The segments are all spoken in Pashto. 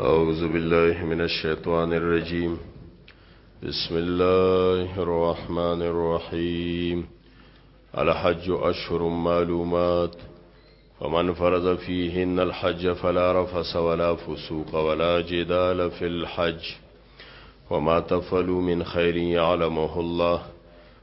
أعوذ بالله من الشيطان الرجيم بسم الله الرحمن الرحيم الحج أشهر معلومات فمن فرض فيهن الحج فلا رفس ولا فسوق ولا جدال في الحج وما تفلوا من خير يعلمه الله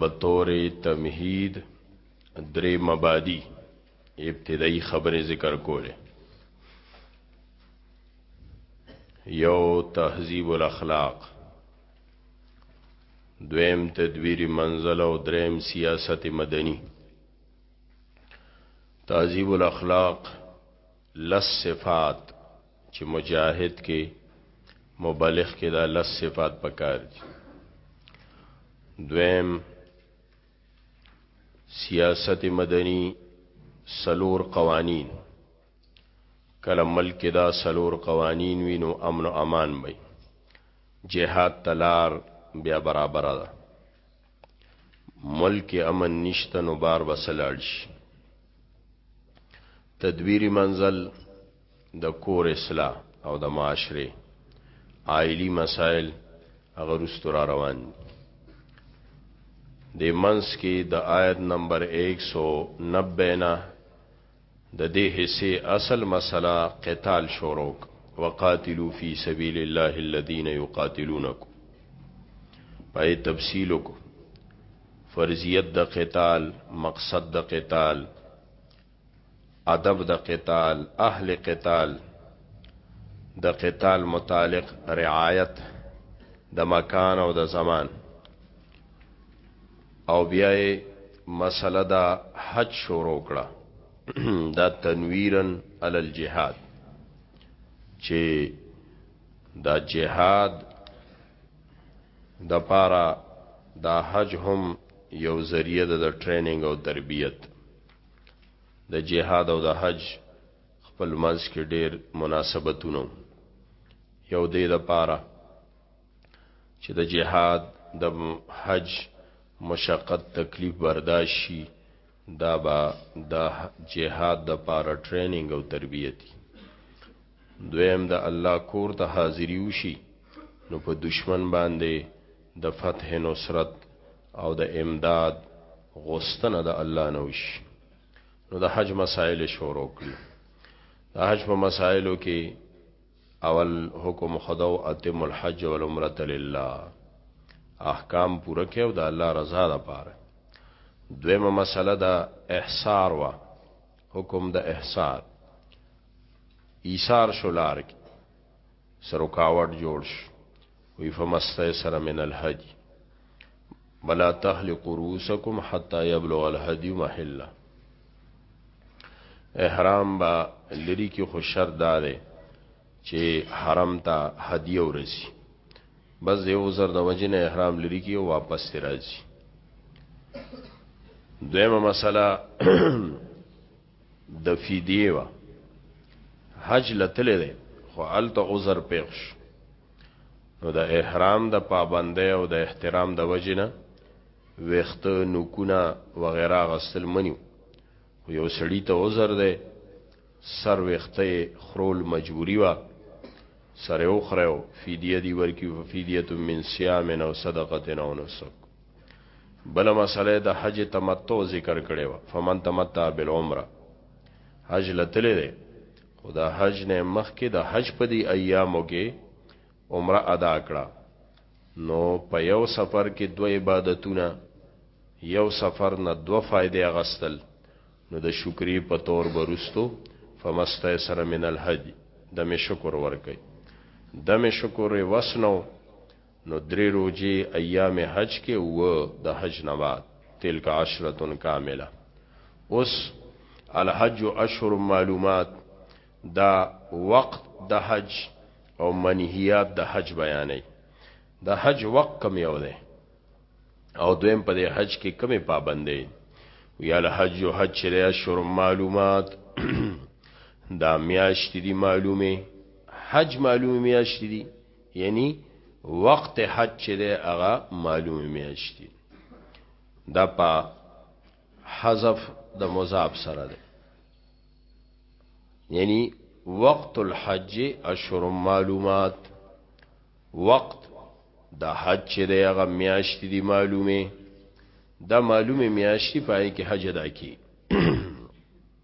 بطور تمهید درې مبادی ابتدایي خبرې ذکر کولې یو تهذیب الاخلاق دویم تدبیری منزل او دریم سیاست مدنی تهذیب الاخلاق لس صفات چی مجاهد کی مبلغ کی دا لس صفات پکار دی دویم سیاست مدنی سلور قوانین کله ملک دا سلور قوانین وی نو امن و امان بی جهاد تلار بیا برابر ده ملک کې امن نشته نو بار به څه لاړ شي تدبیري منزل د کور اصلاح او د معاشره عائلی مسائل هغه رستو را روان دي د منس کې د آیت نمبر 190 نه د دې حصې اصل مسله قتال شروع کړ، وقاتلو فی سبیل الله الذین یقاتلونکم پای تفصیل وکړو فرضیت د قتال مقصد د قتال ادب د قتال اهل قتال د قتال متعلق رعایت د مکان او د زمان او بیا یې مسله دا حج شروع کړه دا تنویرن علی الجهاد چې دا جهاد د پاره دا حج هم یو ذریعہ د ټریننګ او تربیت د جهاد او د حج خپل منځ کې ډیر مناسبتونه یو دی د پاره چې د جهاد د حج مشقت تکلیف برداشي دا به د جهاد د پاره ټریننګ او تربیت دویم د الله کور ته حاضری وشي نو په دشمن باندې د فتح نصرت او د امداد غوستنه د الله نه وشي نو د حج مسائل شروع کړي د حج په مسائلو کې اول حکم خدو اتم الحج والعمره لله احکام پوره کېو د الله رضا لپاره دویمه مسله دا احصار وا حکم د احصار ایثار شولار کې سرکاوټ جوړ شو وی فمستیسر من الهدی بلا تحلق رؤوسکم حتا یبلغ الهدی محله احرام با لری کی خو شرط داره چې حرم ته هدیه ورسی بس یو زر د وجنه احرام لری کی واپس راځي دویمه مسله د فدیه و حج لتلې ده خو الته عذر پیښ شو نو د احرام د پابندۍ او د احترام د وجنه وخت نوکونه وغیرہ غسل منیو خو یو سړی ته عذر ده سر وخته خرول مجبوری وا سره او خره فدیه دی ورکی فدیه من صيام او صدقه او نسک بل مسله د حج تمتع ذکر کړي و فمن تمتع بالعمره حج لتلې ده خدا حج نه مخ کې د حج په دی ایامو کې عمره ادا کړه نو په یو سفر کې دو عبادتونه یو سفر نه دو فائدې اغستل نو د شکرې په تور برستو فمسته سره من الحج د می شکر ورکي د می شکر وسنو نو درې روجې ایام حج کې و د حج نه بعد تلک عشرتن کامله اوس الحج اشهر معلومات دا وقت د حج او منهیات د حج بیانې د حج وقت کم یو دی او دویم په حج کې کمی پابندې وی الحج حج لري اشهر معلومات دا میاشت دي معلومه حج معلومه میاشت دي یعنی وقت حج چې دی هغه معلوم میاشتي دا په حذف د مضاف سره دی یعنی وقت الحج اشهر معلومات وقت د حج چې دی هغه میاشتي دی معلومه دا معلومه میاشتي پای کې حج ادا کی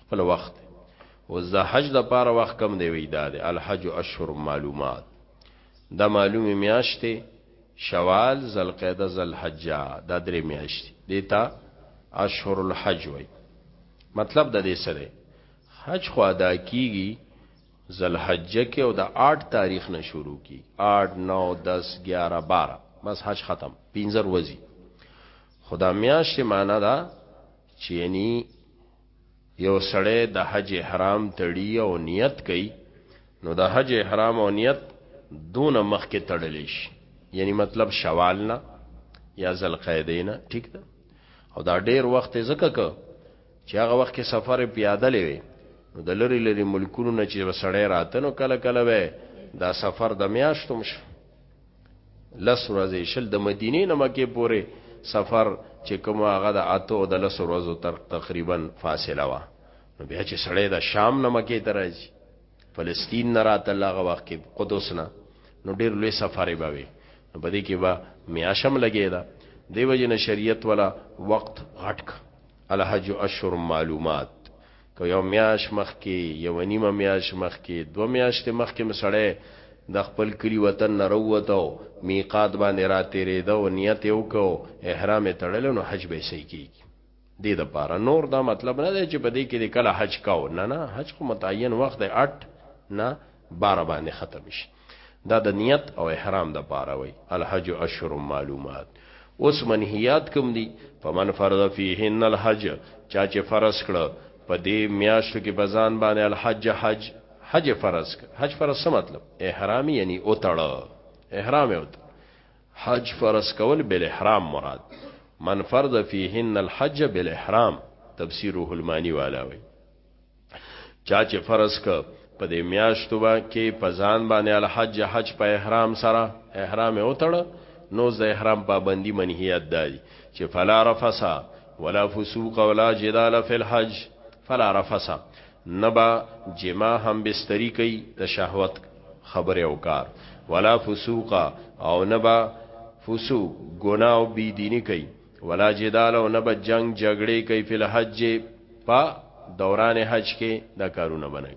خپل وخت او د حج د پاره وخت کم دی وی دا دی الحج اشهر معلومات دا معلومه میاشتې شوال ذلقعده ذلحجه دا درې میاشتې دیتا اشهر الحج وی مطلب د دې سره حج خو ادا کیږي ذلحجه کې او د 8 تاریخ نه شروع کی 8 9 10 11 12 بس حج ختم 15 ورځې خدا میاشتې معنا دا چې یعنی یو سړی د حج احرام تړي او نیت کوي نو د حج احرام او نیت دون مخ کې تړل شي یعنی مطلب شوال نه یا ذلقعده نه ټیک ده او دا ډیر وخت زکه ک چې هغه وخت کې سفر پیاده لوي نو د لری لری ملکونو نه چې وسړی راته نو کله کله وې دا سفر د میاشتوم شو لس ورځې شل د مدینې نه مکه پورې سفر چې کوم هغه د اته او د لس ورځو تر تقریبا فاصله وا نو بیا چې سړی د شام نه مکه ته راځي فلسطین نه راته لغه وخت کې قدس نه نو ډیر لوی سفر به وي نو په دې کې به میاشم لګی دا دیو جن شریعت ولا وخت غټک الحج اشهر معلومات که یو میاشت مخکې، یوه نیمه میاشت مخکې، دوه میاشتې مخکې هم سړی د خپل کلي وطن نه راووته او میقات باندې راتېرېده او نیت یې وکړ او احرام یې تړلی نو حج به یې صحیح کېږي. دې لپاره نور دا مطلب نه دی چې په دې کې دې کله حج کاوه، نه نه حج خو متعین وخت دی اټ نه باره باندې ختم شي. دا د نیت او احرام د پاره وي الحج اشهر معلومات اوس منهیات کوم دي فمن فرض فيهن الحج چا چې فرض کړ په دې میاشتو کې بزان باندې الحج حج حج فرض کړ حج فرض څه مطلب احرام یعنی او تړ احرام او حج فرض کول بل احرام مراد من فرض فيهن الحج بالاحرام تفسیر روح المانی والا وی چا چې فرض ک په دې میاشتو با کې په ځان باندې الحج حج په احرام سره احرام او تړ نو د احرام پابندی منهیات دادی چې فلا رفسا ولا فسوق ولا جدال فی الحج فلا رفسا نبا جما هم بستری کوي د شهوت خبره او کار ولا فسوق او نبا فسوق ګناه او بی دینی کوي ولا جدال او نه به جنگ جګړې کوي په حج په دوران حج کې دا کارونه منه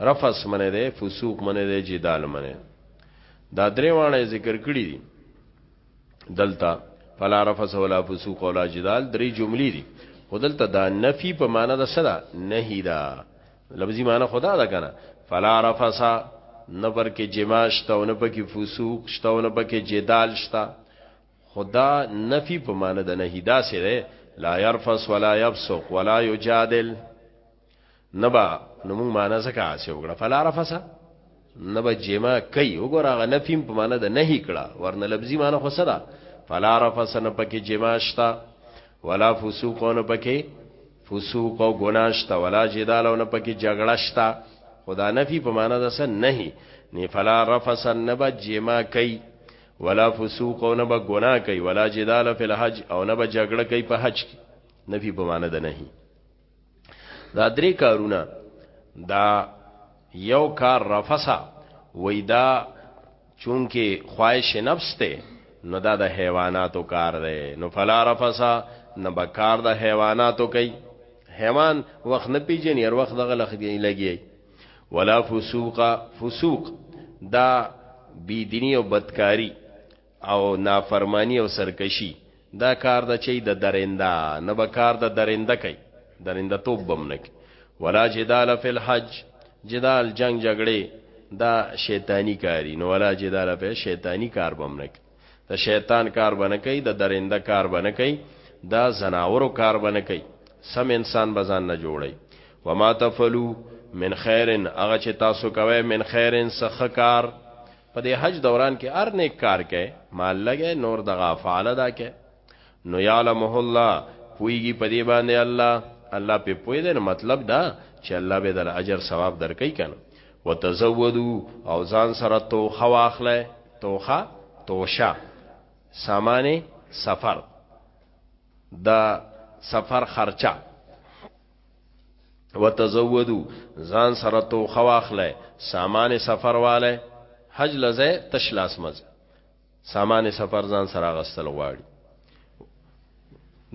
رفس منه ده فسوق منه ده جدال منه دا درې وانه ذکر کړی دي دلته فلا رفس ولا فسوق ولا جدال درې جملې دي خودلته دا نفي په معنا د صدا نهي دا لفظي معنا خدا دا کنه فلا رفس نه پر کې جماش ته نه پکې فسوق شته نه پکې جدال شته خدا نفی په معنی د نهی داسې ده لا يرفس ولا يفسق ولا يجادل نبا نو موږ معنی زکه اسې وګړه فلا رفسه نبا جما کوي وګوره هغه نفی په معنی د نهی کړه ورنه لفظي معنی خو سره فلا رفسه نه پکې جما شتا ولا فسوق نه پکې فسوق او ګناه شتا ولا جدال نه پکې جګړه شتا خدا نفی په معنی د سن نهی نه فلا رفسه نبا جما کوي ولا فسوق او نه به ګناه کوي ولا جدال فی الحج او نه به جګړه کوي په حج کې نفي په معنی ده نه دا درې کارونه دا یو کار رفسا وېدا چونکه خواهش نفس ته نو دا د حیواناتو کار دی نو فلا رفسا نه به کار د حیواناتو کوي حیوان وخت نه پیژني هر وخت دغه لخ دی لګي ولا فسوق فسوق دا بيديني او بدکاری او نافرمانی او سرکشی دا کار د چي د درنده نه به کار د درنده کوي درنده توب بم نه کوي ولا جدال فی الحج جدال جنگ جګړه دا شیطانی کاری نو ولا جدال فی شیطانی کار بم نه کوي د شیطان کار بنه کوي د درنده کار بنه کوي د زناورو کار بنه کوي سم انسان بزان نه جوړي وما تفلو من خیرن هغه چې تاسو کوي من خیرن سخ کار په دې حج دوران کې ار نیک کار کوي مال لګي نور د غفاله دا کوي نو یعلمه الله پویږي په دې باندې الله الله په پوی دی مطلب دا چې الله به در اجر ثواب درکې کنه وتزودو او ځان سره توخه واخله توخه توشه سامان سفر د سفر خرچه وتزودو ځان سره توخه واخله سامان سفر واله حج لزه تشلاس مزه سامان سفر ځان سره غستل غواړي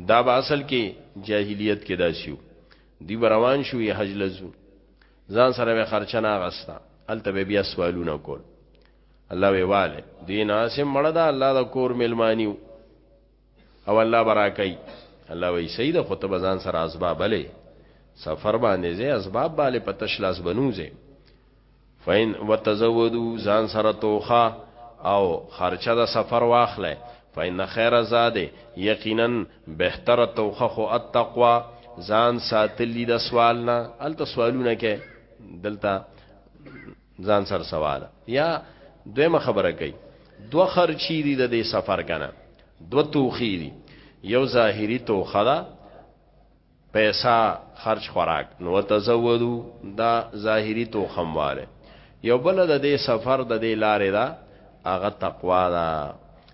دا به اصل کې جاهلیت کې داسیو دی روان شو یې حج لزو ځان سره به خرچه نه غستا الته به بیا سوالونه کول الله ویواله دین عاصم مړه دا الله دا کور ملمانیو او الله براکای الله وی سید خو ته بزان سره اسباب لې سفر باندې زه اسباب باندې پتش لاس بنوځه فین وتزودو ځان سره توخه او خرچه د سفر واخله فین خیر زاده یقینا بهتره توخه خو التقوا ځان ساتلی د سوال نه الته سوالونه کې دلته ځان سر سوال یا دویمه خبره کوي دو خرچی دي د دې سفر کنه دو توخی دي یو ظاهری توخه ده پیسا خرج خوراک نو تزودو دا ظاهری توخم واره یو بل د دې سفر د دې لارې دا هغه تقوا ده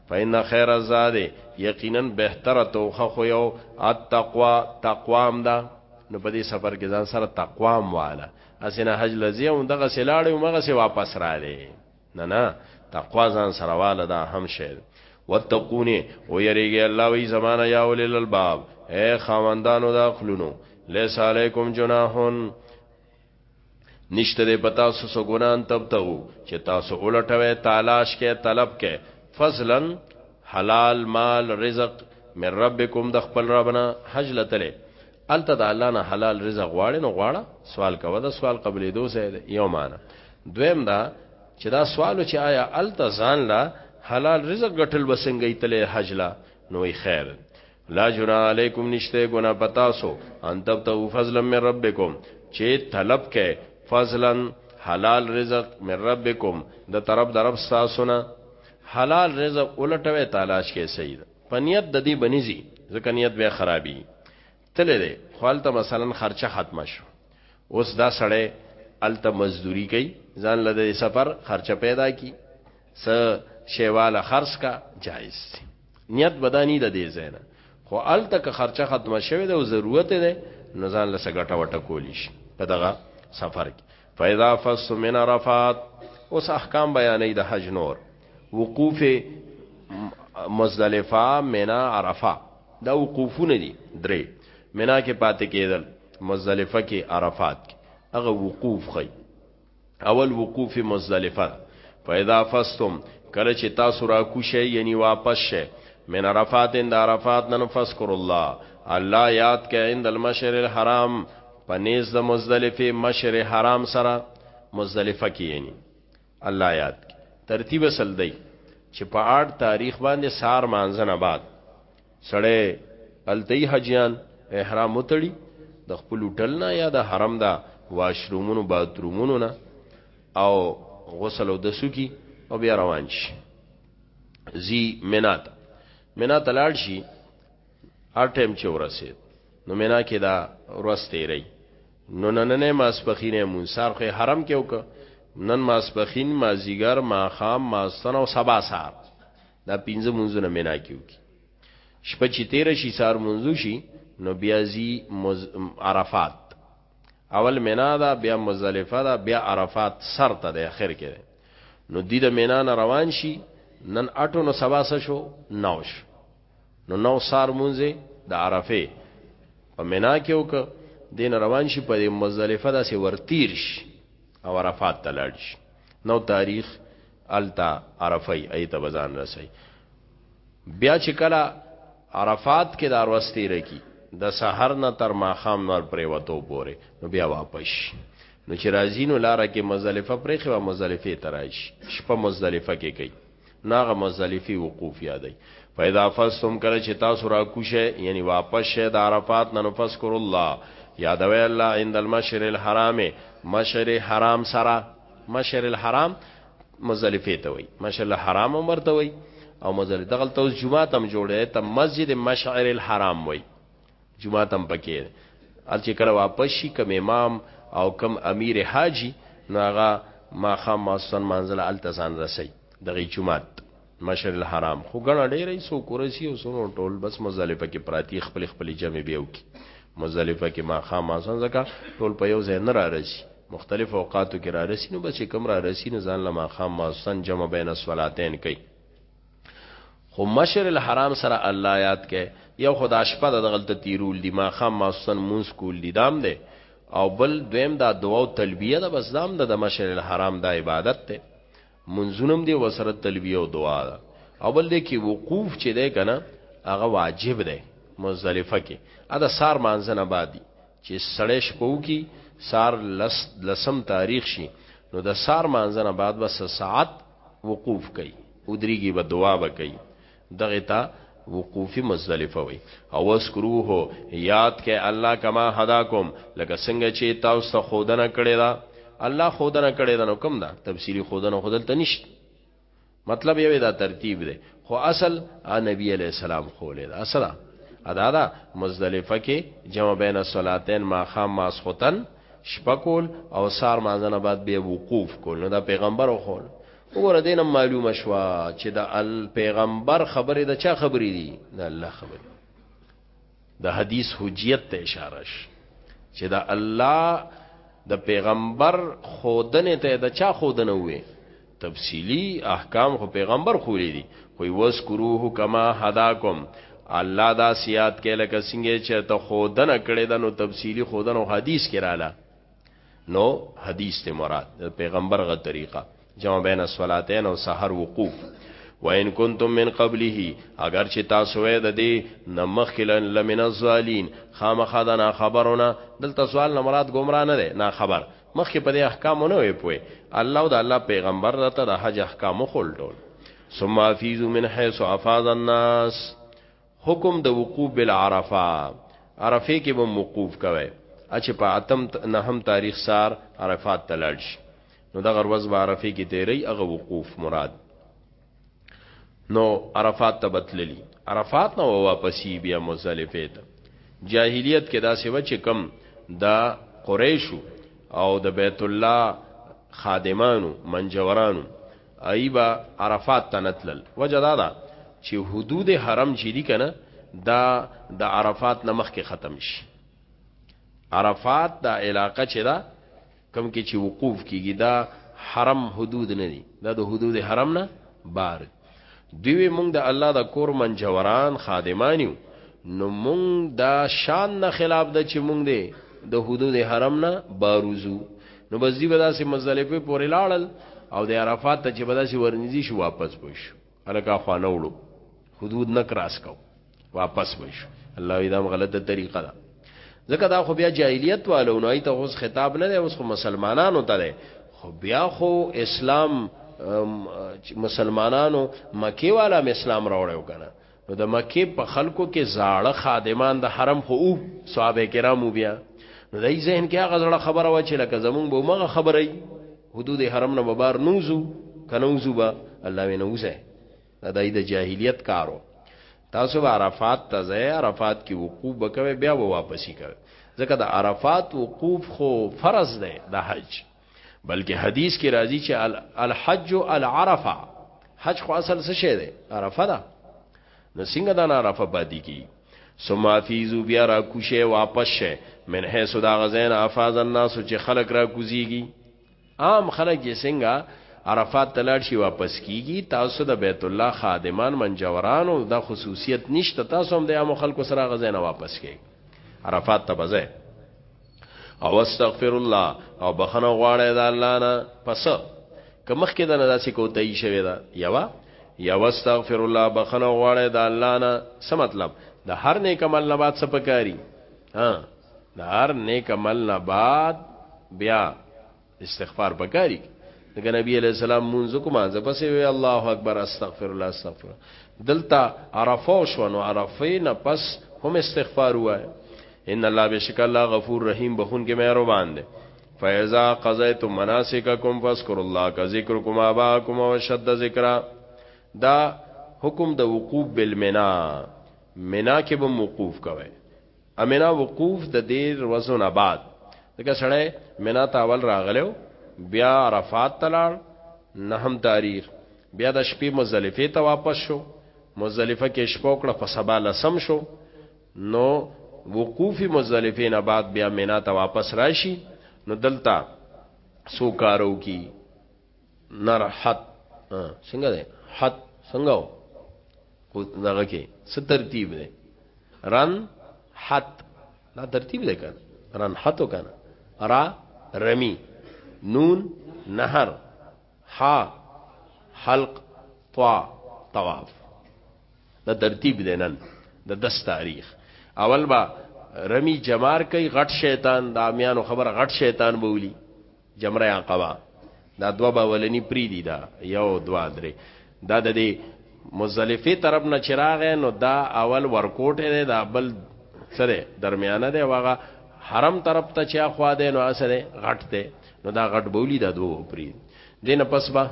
فإن خیر الزاد یقینا بهتره توخه خو یو التقوا تقوام ده نو په دې سفر کې ځان سره تقوام واله اسنه حج لزی او دغه سلاړې او مغه سي واپس را لې نه نه تقوا ځان سره واله دا هم شی وتقونی او یریږي الله وی زمانہ یا ولل الباب اے خواندانو دا خلونو لیس علیکم جناحون نشته د پتا سو ګنان تب ته چې تاسو ولټوي تلاش کې طلب کې فضلا حلال مال رزق من ربکم د خپل ربنا حج لتله هلته د الله نه حلال رزق غواړې نو غواړه سوال کوه دا سوال قبلېدو ځای دی یو معنی دویم دا چې دا سوال چې آیا هلته ځان لا حلال رزق ګټل به څنګه یې تلې حج لا نو یې خیر لا جنا علیکم نشته ګنا پتا سو ان تب تو فضل من ربکم چې طلب کې فضلا حلال رزق من ربکم د طرف درب ساسونه حلال رزق الټوي تلاش کې سید په نیت د دې بنیزي ځکه نیت بیا خرابي تل دی خالته مثلا خرچه ختمه شو اوس دا سړی الته مزدوری کوي ځان له دې سفر خرچه پیدا کی س شیواله خرڅ کا جایز دی نیت بدانی د دې زینا خو الته که خرچه ختمه شوه د ضرورت ده نو ځان له سګټه وټه کولی شي په دغه سفر کې فاذا فص من عرفات اوس احکام بیانې د حج نور وقوف مزدلفه منا عرفه دا وقوفونه دي درې منا کې پاتې کېدل مزدلفه کې عرفات کې هغه وقوف خي اول وقوف مزدلفه فاذا فستم کله چې تاسو را کوشئ یعنی واپس شئ من عرفات اند عرفات نن فذكر الله الله یاد کئ عند المشعر الحرام پنيز د مزدلفه مشعر حرام سره مزدلفه کې یعنی الله یاد کی ترتیب اصل دی چې په اړ تاریخ باندې سار مانځنه بعد سړی التي حجیان احرام وتړي د خپل هوټل نه یا د حرم دا واشرومونو باترومونو نه او غسل او د سکی او بیا روان شي زی منات منات لاړ شي هر ټیم چې ورسید نو مینا کې دا ورځ تیری نو نننی ماسپښین یې مونځ، سهار خو یې حرم کې وکړ، نن ماسپښین، مازیګر، ماښام، ماسختن او سبا سهار دا پنځه مونځونه مینا کې وکړي. شپه چې تېره شي، سهار مونځ وشي، نو بیا ځي عرفات. اول مینا ده، بیا مزدلفه ده، بیا عرفات سر ته دی، اخر کې دی. نو دوی د مینا نه روان شي، نن اټو نو سبا څه شو؟ نو شو. نو نو سار مونږه د عرفه په مینا کې وک دین روان شي په مزدلفه داسې ورتیر شي او عرفات ته لاړ شي نو تاریخ التا عرفه ای ته بزان رسي بیا چې کله عرفات کې دار واستي رکی د سحر نه تر ماخام نور پرې وته پوره نو بیا واپس نو چې راځینو لار کې مزدلفه پرې خو مزدلفه ترایش شپه مزدلفه کې کوي نه هغه مزدلفه وقوف یادوي فاذا فستم کله چې تاسو را کوشه یعنی واپس شه د عرفات نه فذكر الله یادوي الله عند المشعر الحرام مشعر حرام سره مشعر الحرام مزدلفه ته وي مشعر الحرام عمر ته وي او مزدلفه دغه توس جمعه تم جوړه ته مسجد مشعر الحرام وي جمعه تم پکې ال چې کله واپس شي کم امام او کم امیر حاجی نو هغه ما خام ماستن منزل ال تزان رسي دغه جمعات مشر الحرام خو غنا ډېرې سو کورسي او سونو ټول بس مزدلفه کې پراتی خپل خپل جمع بیو کې مزدلفه کې ما خام ماستن زکه ټول په یو ځای نه را رسي مختلف اوقاتو کې را رسي نو بس کم را رسي نو ځان لما خام ماستن جمع بین الصلاتین کوي خو مشر الحرام سره الله یاد کې یو خدا شپه د غلط تیرول دی ما خام ما سن مونږ کول دی دام دی او بل دویم دا دعا او تلبیه دا بس دام د مشر الحرام دا عبادت ته منځونم دی وسره تلبیه او دعا دا او بل دی کې وقوف چې دی کنه هغه واجب دی مزدلفه کې ادا سار مانځنه بادي چې سړې شپو کې سار لس لسم تاریخ شي نو د سار مانځنه بعد بس ساعت وقوف کوي ودریږي به دعا به کوي دغه ته وقوفی مزدلفه وي او اسکروه یاد کې الله کما هداکم لکه څنګه چې تاسو ته خودنه کړی دا الله خودنه کړی دا نو کوم دا تفصیلی خودنه خودل ته نشته مطلب یو دا ترتیب دی خو اصل ا نبی علی السلام خولې دا اصل ادا دا مزدلفه کې جمع بین الصلاتین ما خام ماسختن شپه کول او سار مانځنه بعد به وقوف کول نو دا پیغمبر خو وګوره دینه معلومه شوا چې دا ال پیغمبر خبره دا چا خبرې دي دا الله خبره د حدیث حجیت ته اشاره ش چې دا الله د پیغمبر خودنه ته دا چا خودنه وې تفصیلی احکام خو پیغمبر خولی دی خو وذکروه کما هداکم الله دا سیات کې لکه څنګه چې ته خودنه کړې ده نو تفصیلی خودنه حدیث کې رااله نو حدیث ته مراد پیغمبر غ طریقه جمع بین الصلاتین او سحر وقوف وان کنتم من قبله اگر چې تاسو وې د دې نمخکل لمن الظالین خامخدنا خبرونه دلته سوال نه مراد گمراه نه ده نه خبر مخکې په دې احکامو نه وې پوي الله او د الله پیغمبر راته د حج احکامو خول ډول ثم افیزو من حيث افاض الناس حکم د وقوف بالعرفه عرفه کې به موقوف کوي اچ په اتم نهم تاریخ سار عرفات تلل شي نو د غروز به عرفه کې تیری هغه وقوف مراد نو عرفات ته بتللی عرفات نو واپسی بیا مزدلفه ته جاهلیت کې دا سیو چې کم دا قریشو او د بیت الله خادمانو منجورانو ایبا عرفات ته نتلل وجدا دا چې حدود حرم چې دي کنه دا د عرفات نمخ کې ختم شي عرفات دا علاقه چې دا کوم کې چې وقوف کیږي دا حرم حدود نه دي دا د حدود حرم نه بار دوی مونږ د الله د کور منجوران خادمانیو نو مونږ دا شان نه خلاف د چې مونږ دی د حدود حرم نه باروزو نو بس دی بداسې مزدلفه پورې لاړل او د عرفات ته چې بداسې ورنږدې شو واپس بشو الګه خوانه وړو حدود نه کراس کو واپس وش الله ایدام غلطه طریقه ده ځکه دا خو بیا جاهلیت والو نه ایته اوس خطاب نه دی اوس خو مسلمانانو ته دی خو بیا خو اسلام مسلمانانو مکی والا م اسلام راوړیو کنه نو د مکی په خلکو کې زاړه خادمان د حرم خو او صحابه کرامو بیا نو دای ذهن کې هغه زړه خبره و چې لکه زمونږ به مغه خبره حدود حرم نه بار نوزو کنوزو با الله وی نوزه دا دای د جاهلیت کارو تاسو به عرفات ته ځئ عرفات کې وقوف وکوي بیا به واپسی کوي ځکه د عرفات وقوف خو فرض دی د حج بلکې حدیث کې راځي چې الحج العرفه حج خو اصل څه شی دی عرفه ده نو څنګه دا نارافه پاتې کی ثم افیزو بیا را کوشه واپس شه من حیث دا غزین افاز الناس چې خلق را کوزیږي عام خلق یې څنګه عرفات تلاړ شي واپس کیږي تاسو د بیت الله خادمان منجورانو دا خصوصیت نشته تاسو هم د عام خلکو سره غزین واپس کیږي عرفات ته بځه او استغفر الله او بخنه غواړی دا الله نه پس که مخکې دا نه داسې کوتای شوی دا یوا یوا استغفر الله بخنه غواړی دا الله نه څه مطلب د هر نیک عمل نه بعد څه پکاري ها د هر نیک عمل نه بعد بیا استغفار بګاری دغه نبی علیہ السلام مونږ کو مانځه پسې وی الله اکبر استغفر الله استغفر دلته عرفه شو نو عرفه نه پس هم استغفار وای ان الله بشک الله غفور رحیم بخون کې مهربان دی فیضا قضیتم مناسککم فذكروا الله كذكركم اباكم وشد ذکرا دا حکم د وقوف بالمنا منا کې به موقوف کوي امنا وقوف د دیر وزن آباد دغه سړی منا تاول راغلو بیا عرفات تلال نه هم تاریخ بیا د شپې مزدلفه ته واپس شو مزدلفه کې شپه کړه په سبا لسم شو نو وقوف مزدلفه نه بعد بیا منا ته واپس راشي نو دلته سو کارو کی نرحت څنګه ده حت څنګه و کو دغه کې څه ترتیب ده رن حت دا ترتیب ده کنه رن حت کنه را رمی نون نهر حا حلق طوا طواف دا ترتیب ده نن د دس تاریخ اول با رمی جمار کوي غټ شیطان د امیانو خبره غټ شیطان بولی جمره عقبه دا دوا باولنی پری دی دا یو دوا درې دا د دې مزلفه طرف نه چراغ نو دا اول ورکوټه ده دا بل سره درمیانه ده واغه حرم طرف ته چا خوا ده نو اسره غټ ده نو دا غټ بولی دا دوه پری دینه پس با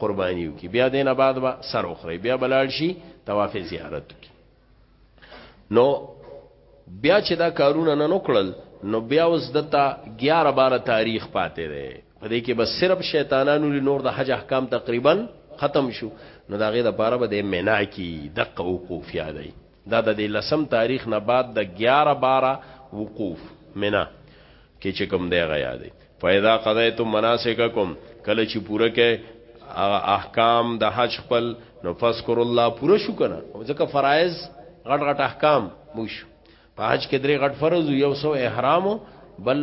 قربانیو کی بیا دینه بعد با سر اخری بیا بلال شي طواف زیارت کی نو بیا چې دا کارونه نه نکړل نو بیا اوس دتا 11 12 تاریخ پاتې دی په دې کې بس صرف شیطانانو لري نور د حج احکام تقریبا ختم شو نو دا غي د پاره به د مینا کې دقه وقوف یادای دا د لسم تاریخ نه بعد د 11 12 وقوف مینا کې چې کوم دی غیا دی فاذا قضیتم مناسککم کله چې پوره کې هغه احکام د حج خپل نو فذكر الله پوره شو کنه ځکه فرایض غټ غټ احکام موش په حج کې درې غټ فرض یو سو احرام بل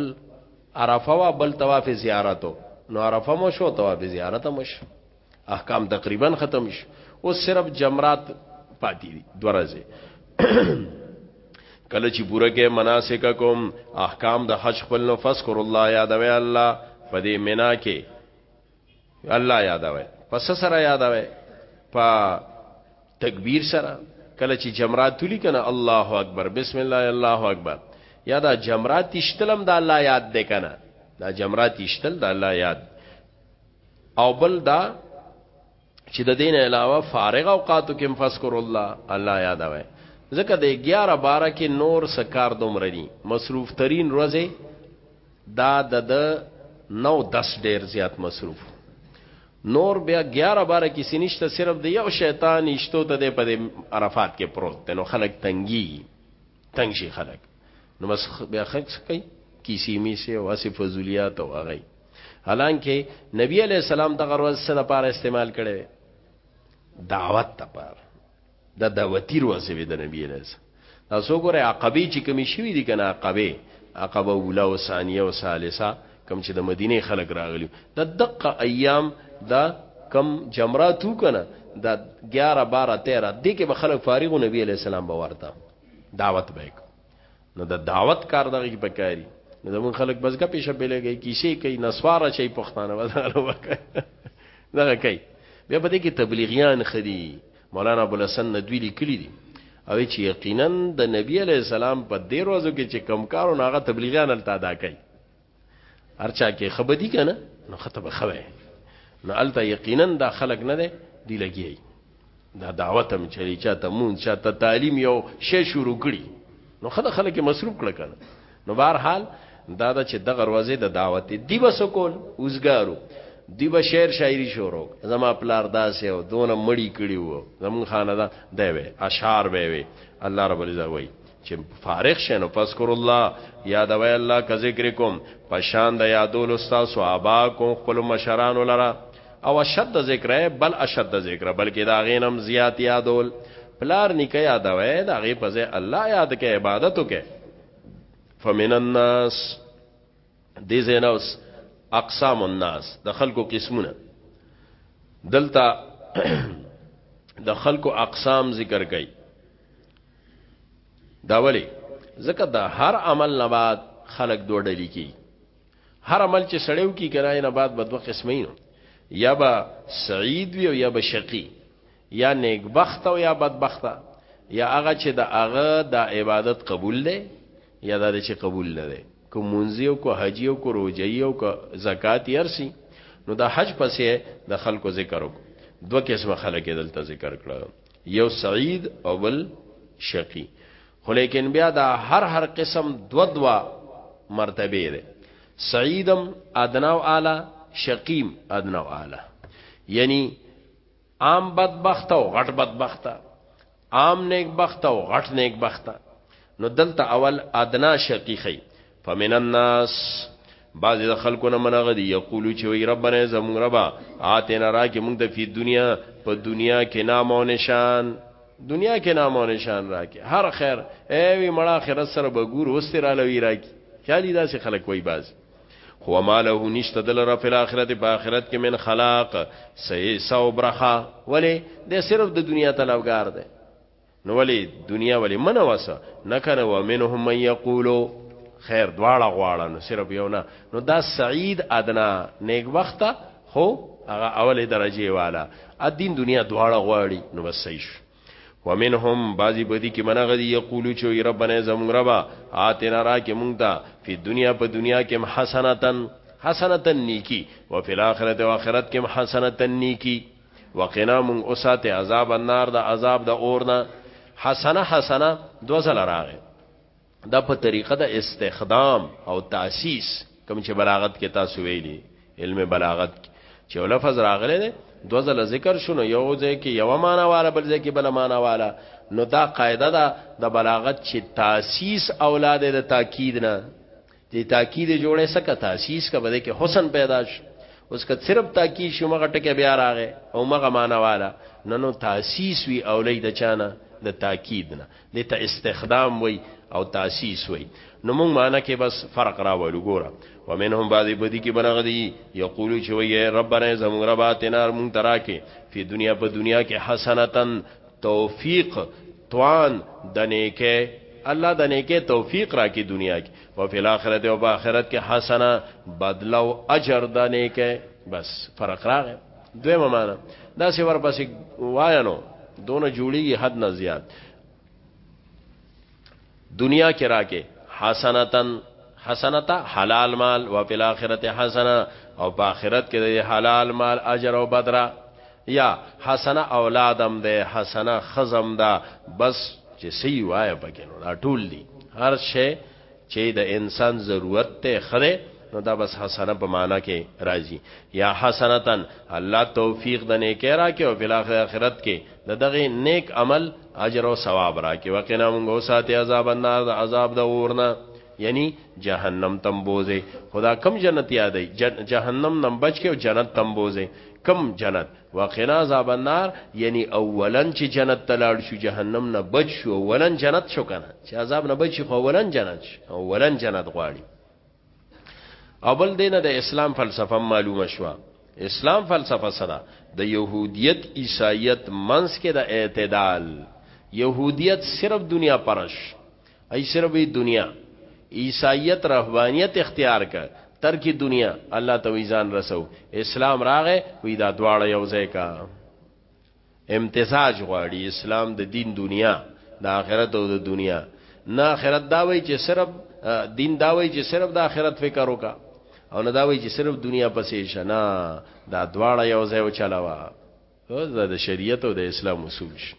عرفه وا بل طواف زیارتو نو عرفه مو شو طواف زیارت مو شو احکام تقریبا ختم شي او صرف جمرات پاتې دي دورځه کله چې پوره کې مناسک کوم احکام د حج خپل نو فذكر الله یادوي الله په دې مینا کې الله یادوي پس سره یادوي په تکبیر سره کله چې جمرات تلی کنه الله اکبر بسم الله الله اکبر یا دا جمرات تشتلم دا الله یاد دې کنه دا جمرات تشتل دا الله یاد او بل دا چې د دین علاوه فارغ اوقاتو کې فذكر الله الله یاد وای ځکه د 11 12 کې نور سکار دومره دي مصروف ترين ورځې دا د 9 10 ډیر زیات مصروف نور بیا 11 12 کې سنشته صرف د یو شیطان اشتو ته د په عرفات کې پروت نو خلک تنګي تنګ شي خلک نو بس بیا خلک کوي کیسی می سه واسه فضولیات او هغه حالانکه نبی علی السلام دغه ورځ سره لپاره استعمال کړي دعوت لپاره دا دعوتی ورځ وي د نبی علی السلام تاسو ګوره عقبی چې کمی شوی دي کنه عقبه عقبه اوله او ثانیه او ثالثه کم چې د مدینه خلک راغلی د دقه ایام دا کم جمراتو کنه دا 11 12 13 دې کې به خلک فارغ نبی علی السلام به ورته دعوت به نو د دعوت کار دغه کې پکاري نو زمون خلک بس غپې شپې لګي کیسې کوي نسواره شي پښتانه وځاله وکړي دغه کوي بیا په دې کې تبلیغیان خدي مولانا ابو الحسن ندوی لیکلی دي او چې یقینا د نبی علی السلام په دې ورځو کې چې کمکارو ناغه تبلیغیان الته ادا کوي ارچا کې خبدي کنه نو خطبه خوي نو الته یقینا دا خلق نه دی دی لګي دا دعوت هم چلی چاته مون چاته تعلیم یو شی شروع کړي نو خدای خلک مصروف کړه کنه نو بهر حال دا د چې د غروازه د دعوت دی بس کول اوسګارو دی به شعر شاعری شروع زما پلار داسې او دونه مړی کړی وو زمون خانه دا دی وی اشعار به وی الله رب العزت وی چې فارغ شې نو فذكر الله یادوي الله که ذکر کوم پشان د یادول استاد صحابه کوم خپل مشران لرا او اشد ذکر بل اشد ذکر بلکې دا غینم زیات یادول پلار نکه یادوي دا غي په ځای الله یاد کې عبادت وکې فمن الناس دې زینوس اقسام الناس د خلکو قسمونه دلته د خلکو اقسام ذکر کړي دا ولی ځکه د هر عمل نه بعد خلق دوه ډلې کی هر عمل چې سړیو کی کنای نه بعد بدو قسمه نه یا با سعید وی او یا با شقی یا نیکبخت او یا بدبخت یا هغه چې د هغه د عبادت قبول دی یا د چې قبول نه دی کو منځیو کو حجیو کو روجیو کو زکات یرسی نو د حج پسې د خلکو ذکر وکړو دوه قسمه خلک دلته ذکر کړو یو سعید او بل شقی خو لیکن بیا دا هر هر قسم دو دوا مرتبه ده سعیدم ادنا او اعلی شقیم ادنا او اعلی یعنی عام بدبخت او غټ بدبخت عام نیک بخت او غټ نیک بخت نو دلته اول ادنا شقی خی فمن الناس بعض د خلکو نه منغه دی یقولو چې وی ربنا زمون ربا آتینا را کې مونږ ته په دنیا په دنیا کې نام او نشان دنیا کې نام او نشان را کې هر خیر ای وی مړه اخرت سره به ګور وستر الوی را کې خیالي داسې خلک وای باز هو ماله نشته دل را په اخرت په اخرت کې من خلاق سې سو برخه ولی د صرف د دنیا طلبګار دی نو ولی دنیا ولی منه وسه نه کنه و منهم من یقولو خیر دواړه غواړه نو صرف یو نه نو دا سعید ادنا نیک وخته خو هغه اولې درجه والا ا دین دنیا دواړه غواړي نو بس صحیح شو ومنهم بعضی بدی کې منغه دی یقولو چې ربنا زمون ربا آتنا را کې مونږ ته په دنیا په دنیا کې حسنتن حسنتن نیکی او په آخرت او آخرت کې حسنتن نیکی وقنا مون اوساته عذاب النار د عذاب د اورنا حسنه حسنه دو زل راغه دا په طریقه د استخدام او تاسیس کوم چې بلاغت کې تاسو ویلي علم بلاغت چې لفظ راغله ده دو زل ذکر شونه یو ځای کې یو معنا والا بل ځای کې بل معنا والا نو دا قاعده ده د بلاغت چې تاسیس اولاد د تاکید نه دې تاکید جوړه سکه تاسیس کا بده کې حسن پیدا شي اوس که صرف تاکید شو مغه ټکه بیا راغې او مغه معنا والا نه نو تاسیس وی اولې د چانه د تاکید نه د ته استخدام وی او تاسیس وی نو موږ معنا کې بس فرق راولو ګوره ومنهم بعض بدی کې بنغدي یقول چې وی ربنا زمون رباتنا مون تراکه په دنیا په دنیا کې حسنتن توفیق توان د نیکه الله د نیکه توفیق راکې دنیا کې او په آخرت او آخرت کې حسنه بدله او اجر د نیکه بس فرق راغی دویمه معنا دا سی ورپسې وایانو دونه جوړیږي حد نه زیات دنیا کې راکې حسنتن حسنتا حلال مال او په الاخرت حسنه او په اخرت کې د حلال مال اجر او بدره یا حسنه اولادم ده حسنه خزم ده بس چې سی وای پکې نو دا ټول دي هر شی چې د انسان ضرورت ته خره نو دا بس حسنه په معنا کې راځي یا حسنتن الله توفیق د نیکه را کې او په اخرت کې د دغه نیک عمل اجر او ثواب راکې وقنا مونږ او ساتي عذاب النار د عذاب د اورنا یعنی جهنم تم بوزه خدا کم جنت یادې جهنم نم بچ کې او جنت تم بوزه کم جنت وقنا عذاب النار یعنی اولن چې جنت تلاړ شو جهنم نه بچ شو اولن جنت شو کنه چې عذاب نه بچ شو اولن جنت شو اولن جنت غواړي اول دینه د اسلام فلسفه معلومه شوه اسلام فلسفه سره د يهوديت عیسایت منس کې د اعتدال يهوديت صرف دنیا پرش ای صرف دنیا عیسایت رهبانیت اختیار ک تر کی دنیا الله ته ویزان رسو اسلام راغه وی دا دواړه یو ځای کا امتزاج غواړي اسلام د دین دنیا د آخرت او د دنیا نه آخرت دا وای چې صرف دین دا وای چې صرف د آخرت فکر وکا او نه دا وای چې صرف دنیا پسې شنا دا دواړه یو ځای او چلاوا او دا د شریعت او د اسلام اصول شي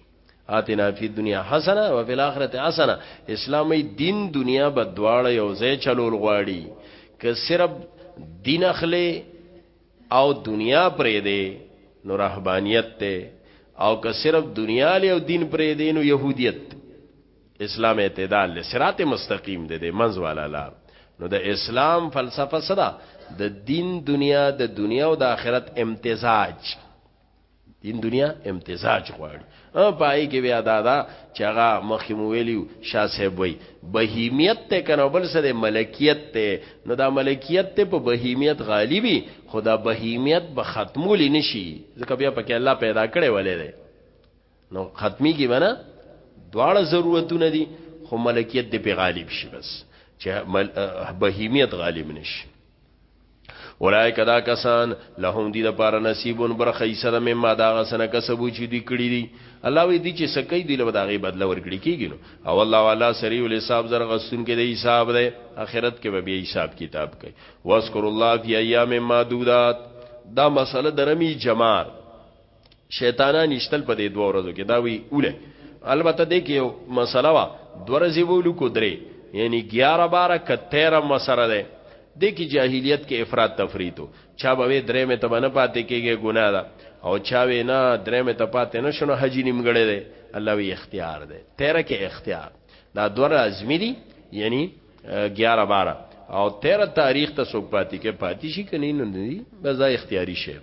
آتنا فی دنیا حسنه و فی الاخرته حسنه اسلامي دین دنیا به دواړه یو ځای چلول غواړي که صرف دین اخلي او دنیا پرې دی نو رهبانیت ته او که صرف دنیا له او دین پرې دی نو يهودیت اسلام اعتدال له صراط مستقیم دی د منځ والا لار نو د اسلام فلسفه سره د دین دنیا د دنیا او د آخرت امتزاج دین دنیا امتزاج غواړي ا پای کې بیا دادا چې هغه مخکې مو ویلیو شاه صاحب وای بهیمیت ته کنه بل سره ملکیت ته نو دا ملکیت ته په بهیمیت غالیبي خدا بهیمیت به ختمول نشي ځکه بیا پکې الله پیدا کړي ولې ده نو ختمي کې بنا دواړه ضرورتونه دي خو ملکیت دې په غالب شي بس چې بهیمیت غالب نشي اولائک دا کسان لهم دی لپاره نصیبون برخی سره مما دا غسنه کسبو چې دی کړی دی الله وی دی چې سکی دی له داغه بدله ورګړي کیږي نو او الله والا سری ول حساب زر غسون کې دی حساب دی اخرت کې به بیا حساب کتاب کوي واذکر الله فی ایام معدودات دا مسله درمی جمار شیطانان ایستل په دې دوه ورځو کې دا وی اوله البته دې کې یو مسله وا دوه ورځې وولو کو درې یعنی 11 12 ک 13 مسره ده د کی جاهلیت کې افراد تفریط چا به درې مې ته نه پاتې کېږي ګناه ده او چا وې نه درې مې ته پاتې نه شنو حجی نیمګړې ده الله وی اختیار ده تیر کې اختیار دا دوه لازمی دي یعنی 11 12 او 13 تاریخ ته سوق پاتې کې پاتې شي کني نه دي بزا اختیاري شي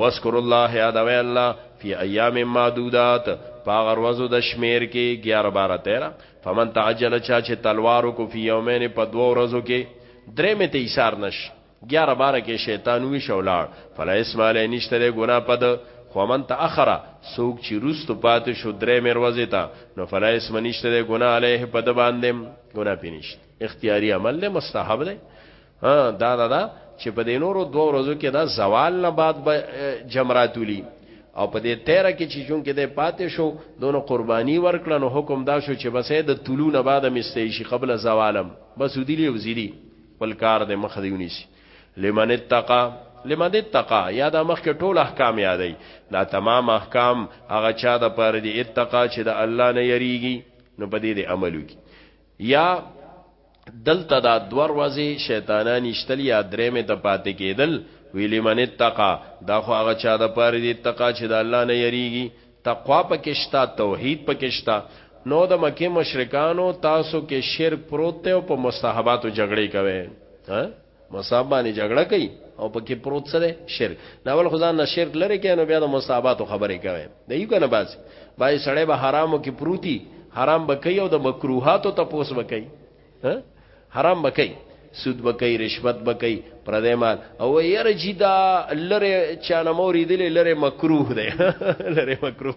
واذکر الله یاد وی الله فی ایام معدودات پاغر وزو د شمیر کې 11 12 13 فمن تعجل چا چې تلوارو کو فی یومین په دوه ورځو کې درې مې ته ایثار نش 11 بار کې شیطان وی شولاړ فلا اسم علی نشته له ګنا پد خو من تاخره سوق چې روست پات شو درې مې روزه تا نو فلا اسم نشته له ګنا علیه پد باندې ګنا پینشت اختیاري عمل له مستحب ده ها دا دا دا چې په دې نورو دوه ورځو کې دا زوال نه بعد جمرات ولي او په دې 13 کې چې جون کې د پاتې شو دونو قرباني ورکړه نو حکم دا شو چې بسې د طلوع نه بعد مستې شي قبل زوالم بس ودی لی وزیری بل کار د مخ دی ونیسی لمن اتقا لمن اتقا یا د مخ کې ټول احکام یادای دا تمام احکام هغه چا د پر دی اتقا چې د الله نه یریږي نو په دې د عملو کې یا دلته دا دور وځي شیطانان اشتل یا درې مې ته پاتې کېدل ویلی من اتقا دا خو هغه چا د پر دی اتقا چې د الله نه یریږي تقوا پکې شته، توحید پکې شته، نو د مکې مشرکانو تاسو کې شرک پروت دی او په مستحباتو جګړې کوی، ها مستحب باندې جګړه کوي او پکې پروت څه دی شرک، نه ول خو ځان نه شرک لرې کوي نو بیا د مستحباتو خبرې کوی، د یو کنه باز باز سړی به حرامو کې پروتي حرام به کوي او د مکروهاتو تپوس به کوي. حرام بکئ سود بکئ رشوت بکئ پردې مال او ير جی دا لره چانه موري دي لره مکروه دی لره مکروه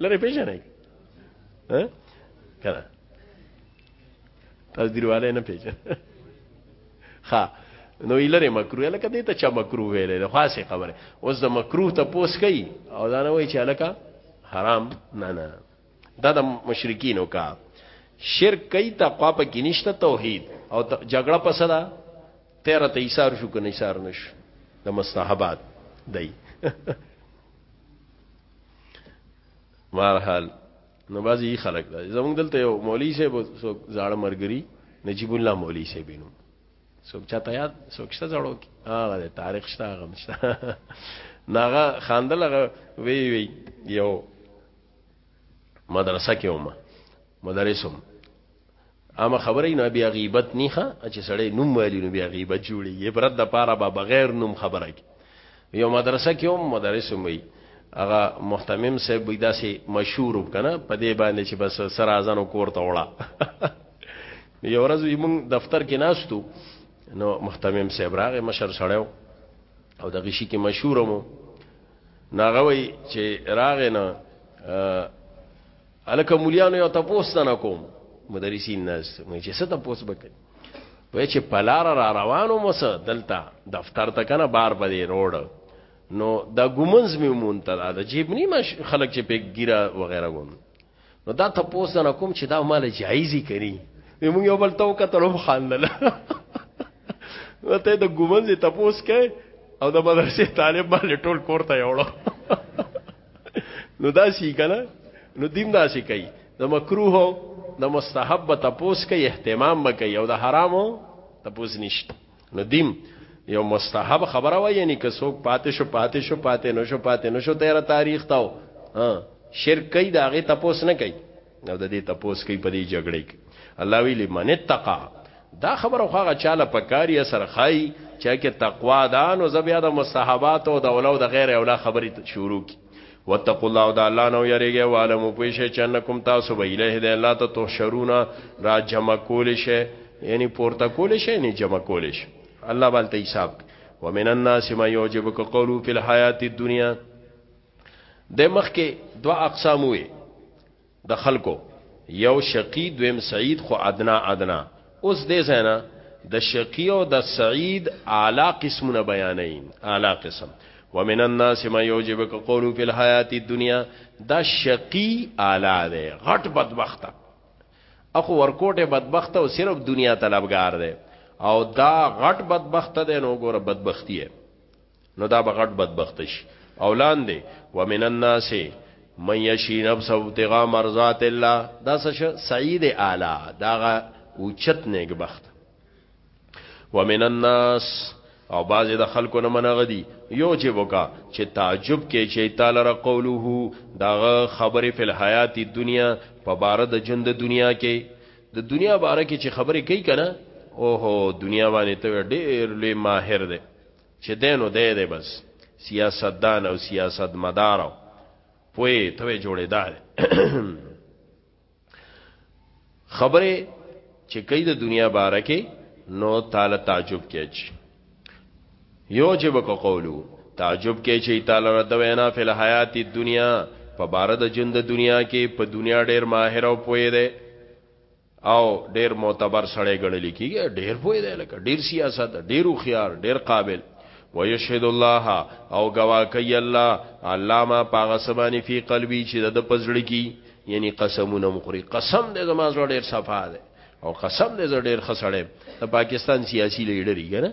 لره پیژنې ها کنه تاسو دیواله نه پیژن ها نو لره مکروه لکه دې ته چا مکروه ویلې خاصه خبره اوس د مکروه ته پوس کوي او دا نه وای چې الکه حرام نه نه دا د مشرکینو کا شرک کوي تقوا په کې نشته توحید او جګړه پس ده تیر ته ایثار شو کنه ایثار نش د مستحبات دی مارحال نو بازي خلک دا زموږ دلته یو مولوی صاحب څوک زاړه مرګري نجیب الله مولوی صاحب نو څوک چاته یاد څوک شته زړو کی هغه تاریخ شته هغه مشته ناغه خاندل هغه وی وی یو مدرسه کې ومه مدرسم اما خبرې نه بیا غیبت نه ښه چې سړی نوم ویلی نو بیا غیبت جوړي عبرت د پاره به بغیر نوم خبره کی یو مدرسه کې هم مدرس هم وي هغه محتمم صاحب وي داسې مشهور کنه په دې باندې چې بس سر اذانو کوړته وړه یو ورځ موږ دفتر کې ناشتو نو محتمم صاحب راغی مشر سړیو او دغه شي کې مشهور مو ناغه وای چې راغې نه الکه مولیانو یو تاسو نه کوم مدرسین ناس مې چې ست تاسو بکې وای چې پلار را روانو مس دلته دفتر ته کنه بار پدې روډ نو دا ګومنز مې مونته دا جیب نیمه خلک چې په ګیره وغیرہ ګوم نو دا تاسو نه کوم چې دا مال جایزي کړي موږ یو بل تو کتل هم خاندل ته د ګومن زی تپوس کې او د مدرسې طالب باندې ټول کوړته یوړو نو دا شي کنه نو دین دا شي کوي د مکروه د مستحب تپوس کې اهتمام وکي او د حرامو تپوس نشته نو دیم یو مستحب خبره وای یعنی که څوک پاتې شو پاتې شو پاتې نو شو پاتې نو شو تیر تاریخ تاو شرک کوي دا غي تپوس نه کوي نو د دې تپوس کوي په دې جګړې کې الله ویلی من اتقا دا خبره خو هغه چاله پکاري سره خای چې کې تقوا ده نو زبیا د مستحبات او د اولو د غیر اولا خبرې شروع کی واتقوا الله د الله نو یریږي والم په شي چې انکم تاسو به الیه د الله ته تحشرون را جمع کول شي یعنی پورته کول شي نه جمع کول شي الله بل ته حساب ومن الناس ما يعجبك قولو في الحیات الدنيا د مخکې دوا اقسام وي د خلکو یو شقی دویم سعید خو ادنا ادنا اوس دی ځای نه د شقی او د سعید اعلی قسمونه بیانای اعلی قسم ومن الناس ما یوجبک قولو فی الحیات الدنیا دا شقی اعلی دی غټ بدبخت اخو ورکوټه بدبخت او صرف دنیا طلبگار دی او دا غټ بدبخت دی نو ګوره بدبختیه نو دا به غټ بدبخت شي او لاندې ومن الناس من یشی نفس ابتغاء مرضات الله دا څه سعید اعلی داغه اوچت نیک بخت ومن الناس او باز د خلکو نه منغه دي یو چې وکا چې تعجب کې چې تعالی را قوله دا خبره فل حیات دنیا په بار د ژوند دنیا کې د دنیا باره کې چې خبره کوي کنه اوهو دنیا باندې ته ډېر لوی ماهر دی چه دی نو دی دی بس سیاست دان او سیاست مدار او پوی توی جوړی دار خبره چې کئی د دنیا باره کې نو تعالی تعجب کېچ یو چې بک قولو تعجب کې چې تعالی رد وینا فل حیات دنیا په بار د ژوند دنیا کې په دنیا ډېر ماهر او پوی دی او ډیر معتبر سړی ګڼل کیږي ډیر پوی دی لکه ډیر سیاست ډیر خيار ډیر قابل ويشهد الله او گواه کوي الله الله ما پاغه سبانی فی قلبی چې د پزړه کی یعنی قسمونه مخری قسم دې زما زړه ډیر صفا ده او قسم دې زړه ډیر خسړې د پاکستان سیاسی لیډری کنه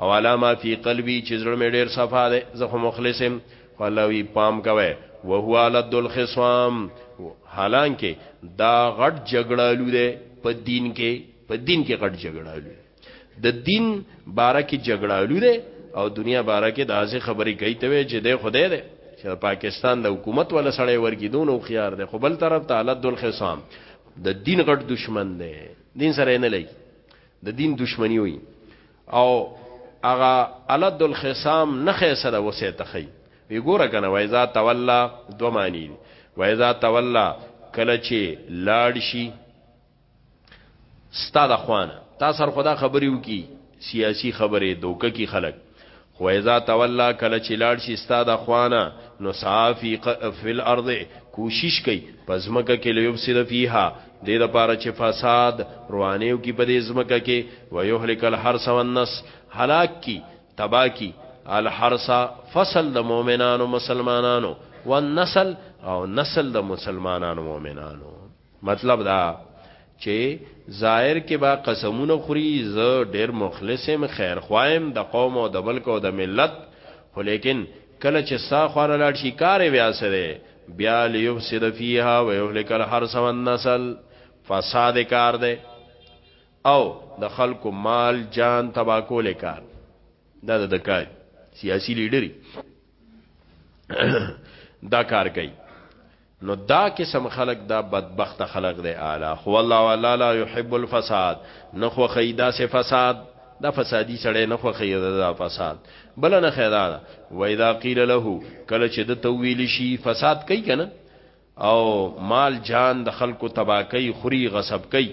او علامه فی قلبی چې زړه مې ډیر صفا ده زه خو مخلص یم خو الله وی پام کوي وهو علد الخصام حالانکه دا غټ جګړالو ده په دین کې په دین کې غټ جګړالو د دین باره کې جګړالو ده او دنیا باره کې داسې خبرې کوي ته وي چې د خدای ده چې پاکستان د حکومت ولا سړی ورګي دون او خيار ده خو بل طرف ته علد الخصام د دین غټ دشمن ده دین سره نه لګي د دین دشمنی وي او هغه الد الخصام نه خیسره وسه تخی وی ګوره کنه وایذا تولا دو معنی دی وایذا تولا کله چې لاړ شي ستاده خوانه تا سر خدا خبرې وکي سیاسی خبرې دوکه کی خلک خو اذا تولا کله چې لاړ شي ستا د خوانه نو سعا فی فی الارض کوشش کوي په ځمکه کې لیفسد فیها د دې لپاره چې فساد روانیو کې په دې ځمکه کې ویهلک الحرث والنس هلاک کی تبا کی الحرث فصل د مؤمنانو مسلمانانو والنسل او نسل د مسلمانانو مؤمنانو مطلب دا چې ظاهر کې با قسمونه خوري زه ډېر مخلص يم خیر خوایم د قوم او د ملک او د ملت خو لیکن کله چې سا خوانه لاړ شي کار بیا سره بیا ليفسد فيها ويهلك الحرث والنسل فساد کار دی او د خلکو مال جان تبا کول کار دا د کار سیاسی لیډری دا کار کوي نو دا قسم خلق دا بدبخت خلق دی اعلی خو الله والله لا يحب الفساد نه خوخی دا سه فساد دا فسادی سړی نه خوخی دا فساد بل نه خیدا دا و اذا قيل له کله چې د تویل شي فساد کوي کنه او مال جان د خلکو تباکی خوري غصب کوي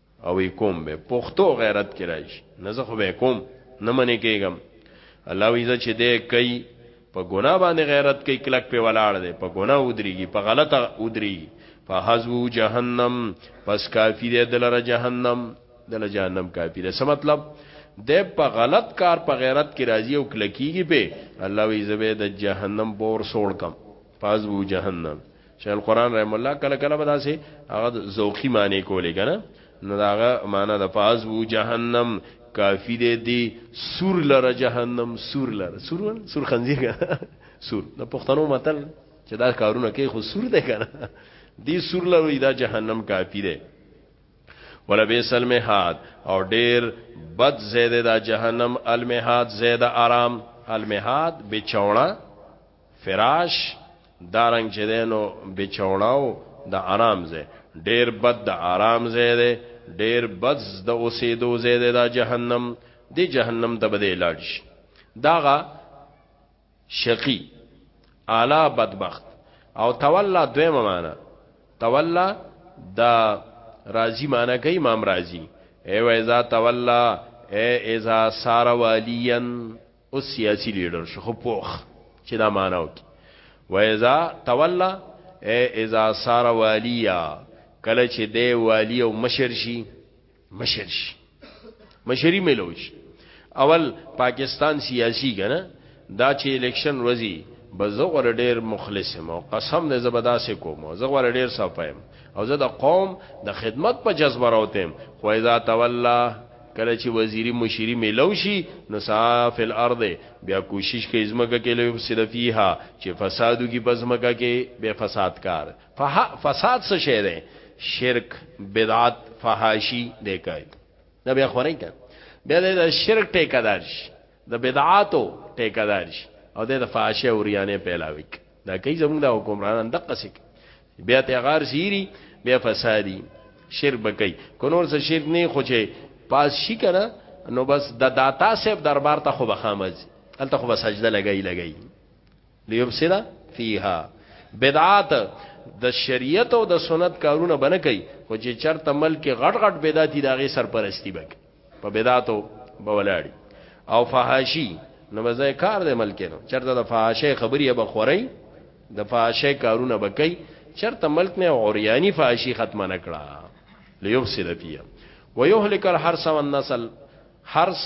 او ای کوم به پښتو غیرت کې راشي نه زه خو به کوم نه منې کېږم الله ویزه چې دې کوي په ګناه باندې غیرت کوي کلک په ولاړ دی په ګناه ودرېږي په غلطه ودرېږي فحزو جهنم پس کافی دی دلره جهنم دلره جهنم کافی دی څه مطلب د په غلط کار په غیرت کې راضی او کلکیږي په الله وی زبې د جهنم پور سوړ کم فحزو جهنم شیخ القران رحم الله کله کله به داسې هغه ذوقي معنی کولې کنه نو داغه معنی د فاز وو جهنم کافی دی دی سور لره جهنم سور لره سور ول سور خنزیر سور د پښتنو متل چې دا کارونه کوي خو سور دی کنه دی سور لره دا جهنم کافی دی ولا بیس المحاد او ډیر بد زیاده دا جهنم المحاد زیاده آرام المحاد بچونا فراش دا رنګ چې دی نو بچوړاو د آرام ځای ډیر بد د آرام ځای دی ډیر بد د اوسېدو ځای دی دا جهنم دی جهنم ته بده لاړ شي داغه شقی اعلی بدبخت او تولا دویمه معنا تولا دا راضی معنا کوي امام راضی ای وایزا تولا ای اذا سار والین اوس سیاسی لیډر شو خو پوخ چی دا معنی وکی و اذا تولا اے اذا سار والیا کله چی دی والی او مشر شي مشر شي مشری ملو شي اول پاکستان سیاسی کنه دا چې الیکشن ورځي بزغور ډیر مخلص مو قسم نه زبدا سه کوم زغور ډیر صفایم او زه د قوم د خدمت په جذبه راوتم خو اذا تولا کله چی وزیری مشیری میلو شی نو سعی فی الارض بیا کوشش کوي زمکه کې لیفسد فیها چې فساد وکړي په زمکه کې به فساد کار فه فساد څه شی دی شرک بدعت فحاشی دی کوي دا بیا خورای کړه بیا د شرک ټیکدار شي د بدعاتو ټيکه دار شي او دی د فحاشۍ او ريانې پيلاوي دا کوي زموږ دا حکمرانان دقسې کوي بیا ته غار سيري بیا فسادي شرک به کوي کو نور څه شرک نه خو چې پاس شي کنه نو بس د داتا صاحب دربار ته خو بخامځي هلته خو سجده لګي لګي ليفسد فيها بدعات د شریعت او د سنت کارونه بنه کوي خو چې چرته ملک غټ غټ بدعتي داغه سرپرستی بک په بدعاتو بولاړي او فحاشي نو مزه کار د ملک نو چرته د فحاشي خبري به خوري د فحاشي کارونه بکي چرته ملک نه اوریانی فحاشي ختمه نکړه ليفسد فيها ويهلك الحرث والنسل حرث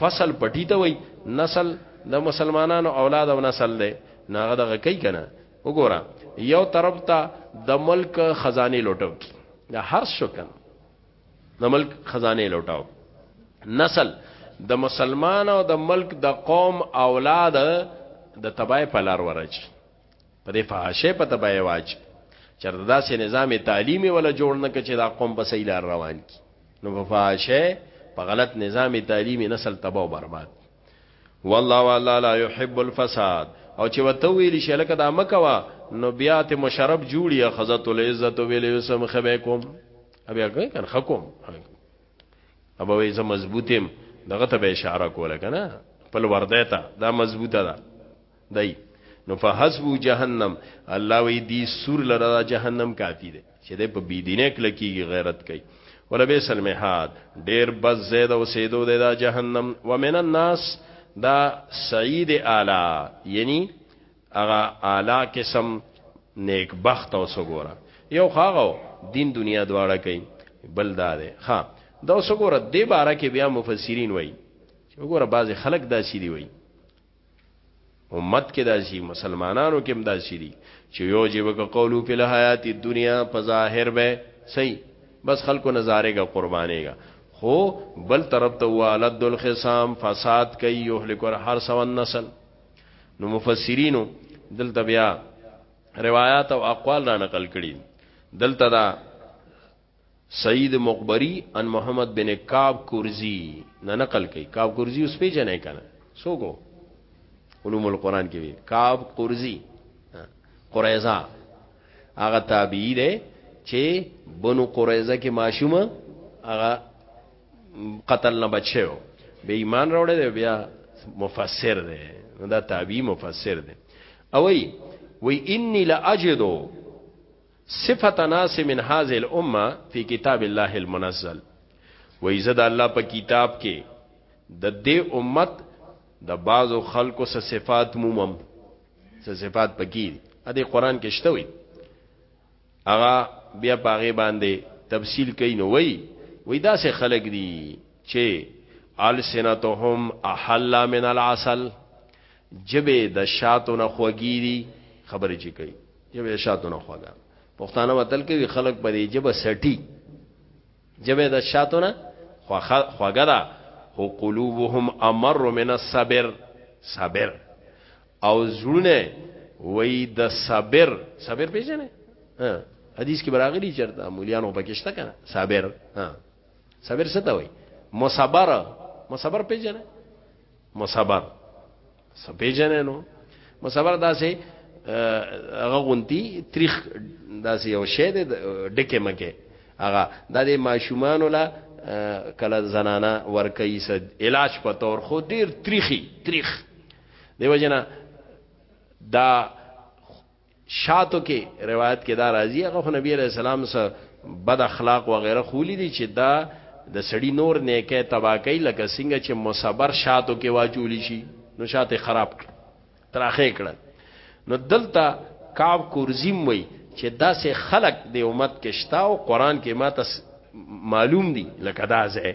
فصل پټی ته وای نسل د مسلمانانو اولاد او نسل دی ناغه دغه کوي کنه وګوره یو طرف ته د ملک خزانه لوټاو کی د هر شو کنه د ملک خزانه لوټاو نسل د مسلمان او د ملک د قوم اولاد د تبای په لار ورچی په دې فحاشه په تبعه واچ چرته دا سه نظام تعلیمي ولا جوړ نه کچې دا قوم په صحیح لار روان کی نو په فحاشه په غلط نظام تعلیمي نسل تباہ او برباد والله والله لا يحب الفساد او چې وته ویل شي لکه دا مکوا نو بیا ته مشرب جوړي خزت العزت ویل یوسم خبيکم بیا کوي کن حکم ابا وې زه مضبوطم دغه ته به اشاره کوله کنه په ورده ته دا مضبوطه ده دی نو فحسبو جهنم الله وی دی سور لره دا جهنم کافی دی چې دی په بی دینه کلکیږي غیرت کوي ولبئس المهاد ډیر بد زید او سیدو دی دا جهنم ومن الناس دا سعید اعلی یعنی هغه اعلی قسم نیک بخت او سګورا یو خاغو دین دنیا دواړه کوي بل دا دی ها دا سګورا د بارا کې بیا مفسرین وایي چې وګوره بعضی خلک دا سیدی وایي امت کې داسي مسلمانانو کې هم داسي دي چې یو جیبک قولو په لحیات دنیا په ظاهر به صحیح بس خلکو نظارې کا قربانېګا خو بل طرف ته والد الخصام فساد کوي یهلک هر سو نسل نو مفسرینو دلته بیا روایت او اقوال را نقل کړي دلته دا سعید مقبری ان محمد بن کعب کرزی نه نقل کوي کعب کرزی اوس پیژنې کنه سوګو علوم القرآن کې وی کعب کرزی قریظه هغه تابعی دی چې بنو قریظه کې ماشوم هغه قتل نه بچو به ایمان راوړی دی بیا مفسر دی دا تابعی مفسر دی او وی وی انی لاجدو صفت ناس من هذه الامه فی کتاب الله المنزل وای زه د الله په کتاب کې د دې امت د بعضو خلکو سره صفات مومم سره صفات پکې دي ا دې قران کې شته وي اغه بیا پاغه باندې تفصیل کوي نو وای وای دا سه خلق دي چې السنتهم احل من العسل ژبه د شاتو نه خوږی دي خبرې چې کوي ژبه د شاتو نه خوږه پښتانه وتل کوي خلک په دې ژبه سټي ژبه د شاتو نه خوږه ده هو قلوبهم امر من الصبر صبر او زړونه وای د صبر صبر پیژنه حدیث کې براغلی چرته مولیانو پکشته کنه صبر ها صبر څه ته وای مصبر مصبر پیژنه مصبر څه پیژنې نو مصبر داسې هغه غونتی تاریخ داسې یو شی دی ډکه مکه هغه د دې ماشومان لا کله زنانا ورکې سد علاج په تور خو ډیر تاریخي تاریخ دیو جنا دا شاتو کې روایت کې دا راځي هغه نبی عليه السلام سره بد اخلاق و غیره خولی دي چې دا د سړی نور نیکه تبا کوي لکه څنګه چې مصبر شاتو کې واچول شي نو شاته خراب کړ تراخه کړ نو دلته کعب کورزیم وای چې داسې خلق د امت کې شتا او قران کې ماته معلوم دي لکه دا زه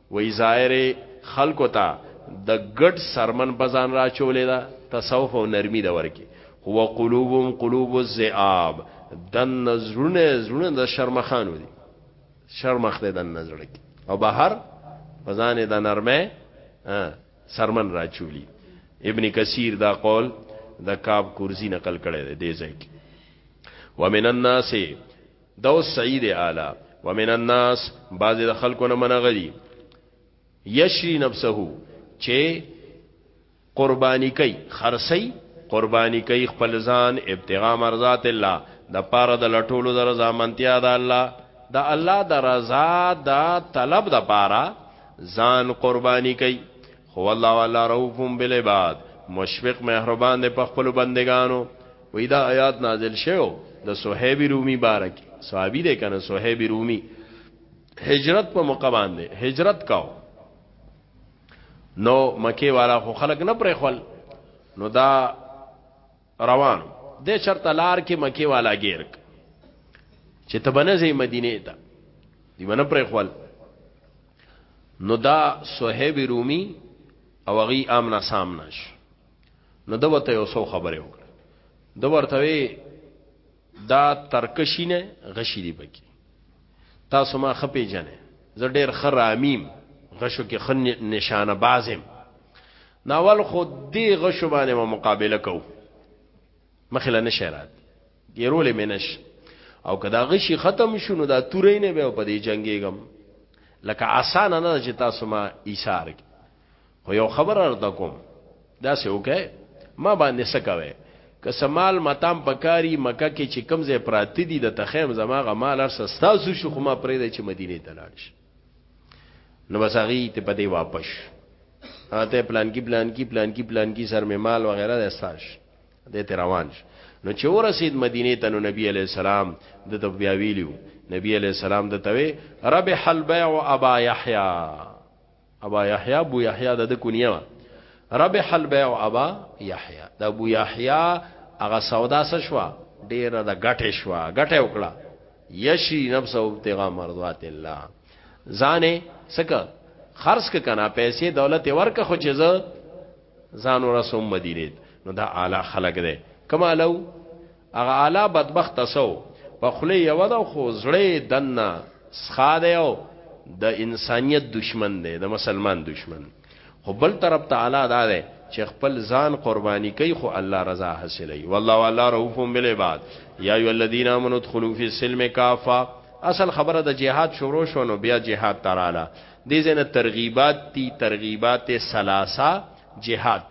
وایي ظاهر یې خلکو ته د ګډ څرمن په ځان راچولې ده، تصوف او نرمي ده ورکې، خو وقلوبهم قلوب الذئاب، دننه زړونه یې زړونه د شرمښانو دي، شرمښ دی دننه زړه کې او بهر په ځان یې د نرمۍ څرمن راچولي. ابن کثیر دا قول د کعب کرزي نقل کړی دی دې ځای کې ومن الناس دوس سعید اعلی ومن الناس بعضی د خلکو نه منغه دي یشری نفسه چې قربانی کوي خرسي قربانی کوي خپل ځان ابتغاء مرضات الله د پاره د لټولو د رضا منتیا د الله د الله د رضا د طلب د پاره ځان قربانی کوي هو الله الله رؤف بالعباد، مشفق مهربان دی په خپلو بندګانو. وایی دا ایات نازل شوی وو د صهیب رومی باره کی صحابی دی کنه صهیب رومی هجرت په موقع باندی هجرت کاو نو مکی والا خو خلق نه پریخول نو دا روان وم د چرته لار کې مکی والا ګیرک چې ته بنځې مدینه ته دی باندې پر خپل نو دا صہیب رومي او غي امنا سامنا شو نو دا وته یو څو خبره وکړه دا ورته دا ترکشی نه غشی دی پکې تاسو ما خپې جنې زه ډېر خرامیم غشو کې خن نشانه بازم ناول خو دې غشو باندې ما مقابله کو مخله نشرات ګیرولې منش او کدا غشي ختم شونه دا تورې نه به په دې جنگيګم لکه اسانه نه چې تاسو ما ایثار کی خو یو خبر ارته کوم دا سه وکه ما باندې سکوي که سمال متام پکاري مکه کې چې کمزه پراتی دي د تخیم زماغه مال ارس تاسو شو خو ما پرې د چې مدینه ته لاړ شي نو بس هغه ته پدې واپس اته پلان کې پلان کې پلان کې پلان کې سر می مال وغیرہ د استاش د ته روان شي نو چې ورسید مدینه ته نو نبی علی السلام د ته بیا ویلو نبی علی السلام د ته رب حل بیع ابا یحیی ابا یحیی ابو یحیی د کنیه وا ربح البيع ابا یحیی د ابو یحیی هغه سودا سشوا ډیره د غټه شوا غټه وکړه یشی نفس او ابتغاء مرضات الله ځانه سکه خرج ک کنا پیسې دولت ورکه خو چې ز ځان ورسوم مدینه نو دا اعلی خلق دی کما لو هغه اعلی بدبخت سو په خله یو د خو زړه دنه سخا دی او د انسانیت دشمن دی د مسلمان دشمن خو بل طرف تعالی دا دی چې خپل ځان قرباني کوي خو الله رضا حاصلوي والله والله رؤوف بالعباد یا ای الذین آمنوا ادخلوا فی السلم کافه اصل خبره د جهاد شروع شو نو بیا جهاد تراله دې زنه ترغیبات تی ترغیبات ثلاثه جهاد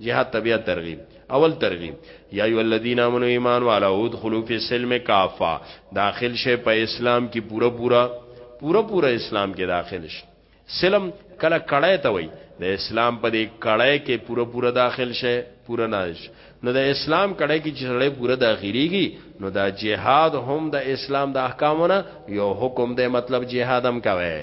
جهاد ته بیا ترغیب اول ترغیب یا ایو الذین آمنو ایمان والا ادخلوا فی السلم کافا داخل شي په اسلام کې پورا پورا پورا پورا اسلام کې داخل شي سلم کله کړه ته وای د اسلام په دې کړه کې پورا پورا داخل شي پورا ناش نو د اسلام کړه کې چې سړی پورا داخليږي نو دا جهاد هم د اسلام د احکامونو یو حکم دی مطلب جهاد هم کوي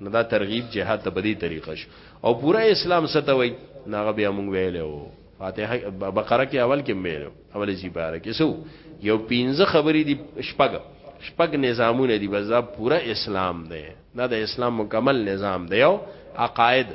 نو دا ترغیب جهاد ته بدی طریقه شو او پورا اسلام ستوي ناغه بیا مونږ ویلو فاتحه بقره کې اول کې ویلو اول سی بار کې سو یو پینځه خبرې دي شپږ شپږ نظامونه دي بس دا پورا اسلام دی دا د اسلام مکمل نظام دی او عقاید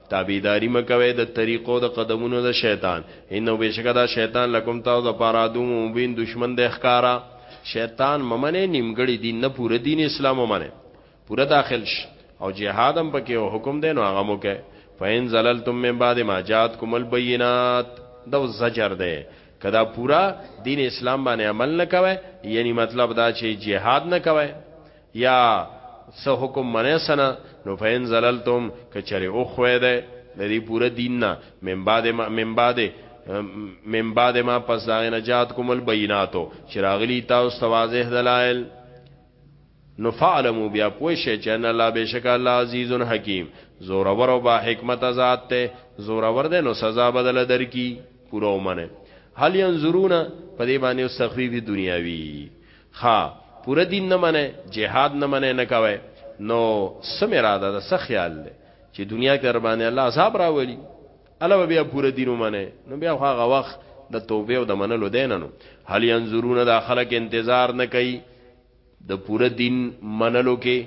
تابعداري مه کوئ د طریقو د قدمونو د شیطان، انه بېشکه دا شیطان لکم تاسو د پاره عدو مبین دښمن دی ښکاره. شیطان مه منئ، نیمګړی دین نه پوره دین اسلام ومنئ، پوره داخل شئ او جهاد هم پکې یو حکم دی نو هغه هم وکړئ، فإن زللتم من بعد ما جاءتکم البینات دا اوس زجر دی که دا پوره دین اسلام باندې عمل نه کوئ یعنی مطلب دا چې جهاد نه کوئ، یا سه حکم منه سنه نو فین زللتم کچره او خوې ده د دې پوره دین نه من بعد ما من بعد من بعد ما پس دا نجات کوم البیناتو چراغلی تاسو تواضح دلائل نو فعلمو بیا پوه شئ چې ان الله بشک الله عزیز حکیم زور ور او با حکمت ذات ته زور ور ده نو سزا بدل درکې پوره ومنه هل ينظرون په دې باندې سخوي وی دنیاوی ښه پوره دین نه منی جهاد نه منی نه کوی نو څه مراده ده څه خیال دی چی دنیا کی درباندی الله عذاب راولی هله به بیا پوره دین ومنی نو بیا خو هغه وخت د توبی او د منلو دی نه نو هل ینظرون دا خلک انتظار نه کوي د پوره دین منلو کې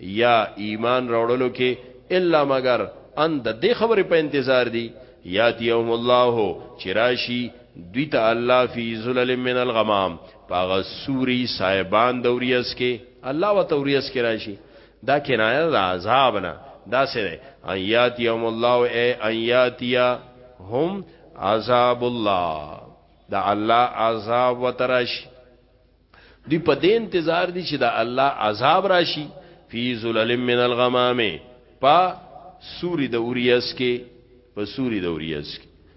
یا ایمان راوړلو کې الا مگر ان د دې خبرې په انتظار دي یاتیهم الله چراشی دوی ته الله فی ظلل من الغمام پاغه سوري صاحبان د وریس کې الله وت وریس کې راشي دا کنایه د عذاب نه دا سره ایات یوم الله او ایات یا هم عذاب الله دا الله عذاب وترش دی په دې انتظار دي چې دا الله عذاب راشي فی ذلل من الغمام پا سوری د اوریس کې په سوری د اوریس کې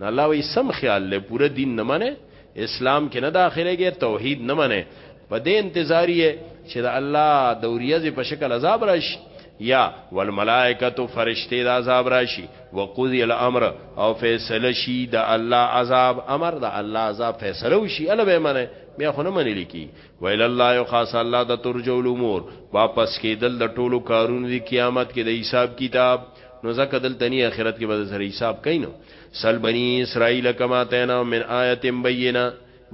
نه الله وی سم خیال له پوره دین نه منه اسلام کې نه داخلهږي توحید نه منه په دې انتظاری چې د الله د وریځې په شکل عذاب راشي یا والملائکه فرشتي د عذاب راشي وقضي الامر او فیصله شي د الله عذاب امر د الله عذاب فیصله وشي الا به منه بیا خو نه منې لیکي ویل الله یو خاص الله د ترجو الامور واپس کېدل د ټولو کارونو د قیامت کې د حساب کتاب نو زکه دلته نه اخرت کې به سره حساب کینو سل بنی اسرائیل کما تینا من آیت بینه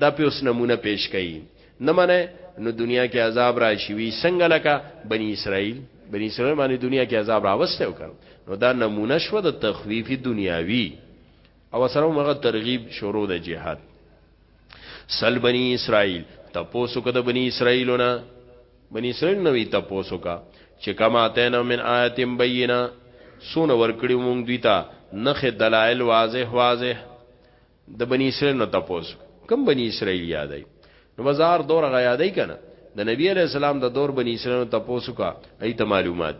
دا په اوس نمونه پیش کړي نه منه نو دنیا کې عذاب راشي وی څنګه لکه بنی اسرائیل بنی اسرائیل باندې دنیا کې عذاب راوسته وکړ نو دا نمونه شو د تخفیف دنیاوی او سره مغه ترغیب شروع د جهاد سل بنی اسرائیل تپوسو کده بنی اسرائیلونه بنی اسرائیل نوی تپوس وکړه چې کم آتینا من آیت بینه سونه ورکړي مونږ دوی ته نخې دلائل واضح واضح د بنی اسرائیل نو تپوس کم بنی اسرائیل یادای نو بازار دور غا یادای کنه د نبی علی السلام د دور بنی اسرائیل تپوس کا ایت معلومات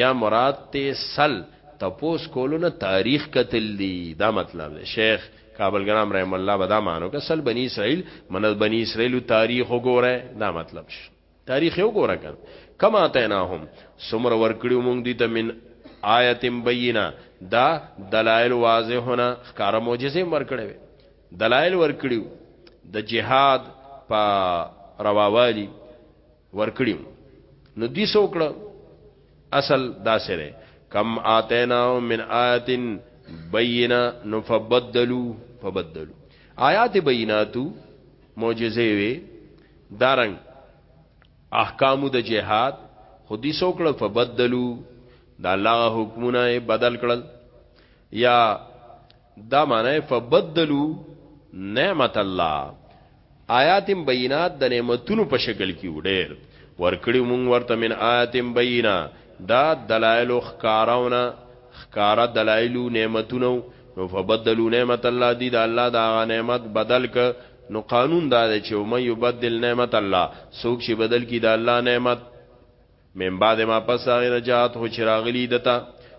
یا مراد ته سل تپوس کولو نه تاریخ قتل دی دا مطلب دی شیخ کابل ګرام رحم الله به دا مانو که سل بنی اسرائیل من بنی اسرائیل تاریخ وګوره دا مطلب شي تاریخ یو ګوره کړه کما تناهم سمر ورکړو مونږ دي ته من آیت بینه دا دلائل واضحونه ښکار معجزه ورکړي دلائل ورکړو د جهاد په رواوالي ورکړي نو دوی څه وکړه اصل دا سره کم آتیناو من آیت بینه نو فبدلو فبدلو آیات بیناتو معجزه وی دارنګ احکام د جهاد خودی سوکړه فبدلو دا الله حکمونه بدل کړل یا دا معنی فبدلو نعمت الله آیات بینات د نعمتونو په شکل کې وډیر ورکړی مونږ ورته من آیات بینا دا دلایل خکاراونه خکارا دلایل نعمتونو نو فبدلو نعمت الله دی دا الله دا نعمت بدل ک نو قانون دا دی چې ومن یبدل نعمت الله سوک چې بدل کی دا الله نعمت من بعد ما پس هغه نه جات هو چې راغلی دتا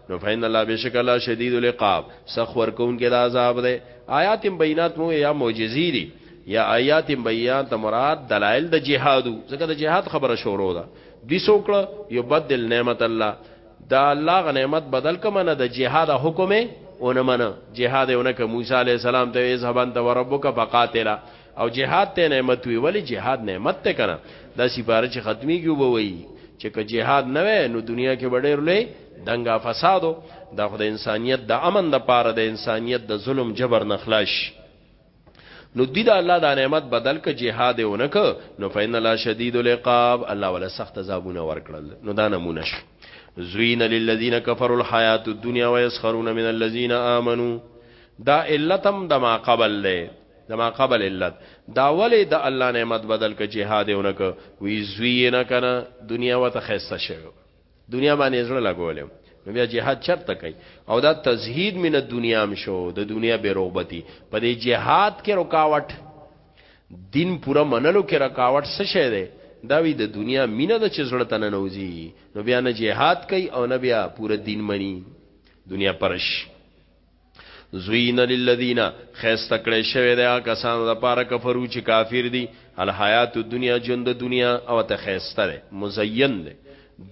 نو فین الله بشک الله شدید العقاب سخور کون کې د عذاب ده آیات بینات مو یا معجزې دي یا آیات بیان ته مراد دلایل د جهادو ځکه د جهاد خبره شروع ده دي سوکړه یو بدل نعمت الله دا الله غ نعمت بدل کما نه د جهاد حکم اونه منه جهاد اونه ک موسی علی السلام ته اذهب انت وربک فقاتلا او جهاد ته نعمت وی ولی جهاد نعمت ته کنه دا سپاره چې ختميږي وبوي چې که جهاد نه وي نو دنیا کې ډېر لوی دنګا فسادو دا خو د انسانيت د امن د پاره د انسانيت د ظلم جبر نه خلاص نو دی دا الله دا نعمت بدل ک جهاد اونک نو فین الله شدید العقاب الله ولا سخت عذابونه ورکړل نو دا نمونه شو زوین للذین کفروا الحیات الدنیا ويسخرون من الذین آمنوا دا علتم دما قبل له د ما قبل علت دا ولې د الله نعمت بدل ک جهاد یو نک وی زوی نه کنه دنیا وته خسته شوی دنیا باندې زړه لګولم نو بیا جهاد چرته کوي او دا تزهید من دنیا هم شو د دنیا به رغبتی په دې جهاد کې رکاوټ دین پورا منلو کې رکاوټ څه شه دی دا وی د دنیا مینه د چزړه تنه نوځي نو بیا نه جهاد کوي او نه بیا پورا دین مني دنیا پرش زوین للذین خیسته کړی شوی دی کسانو د پاره کفرو چې کافر دي الحیات الدنیا ژوند د دنیا او ته خیسته دی مزین دی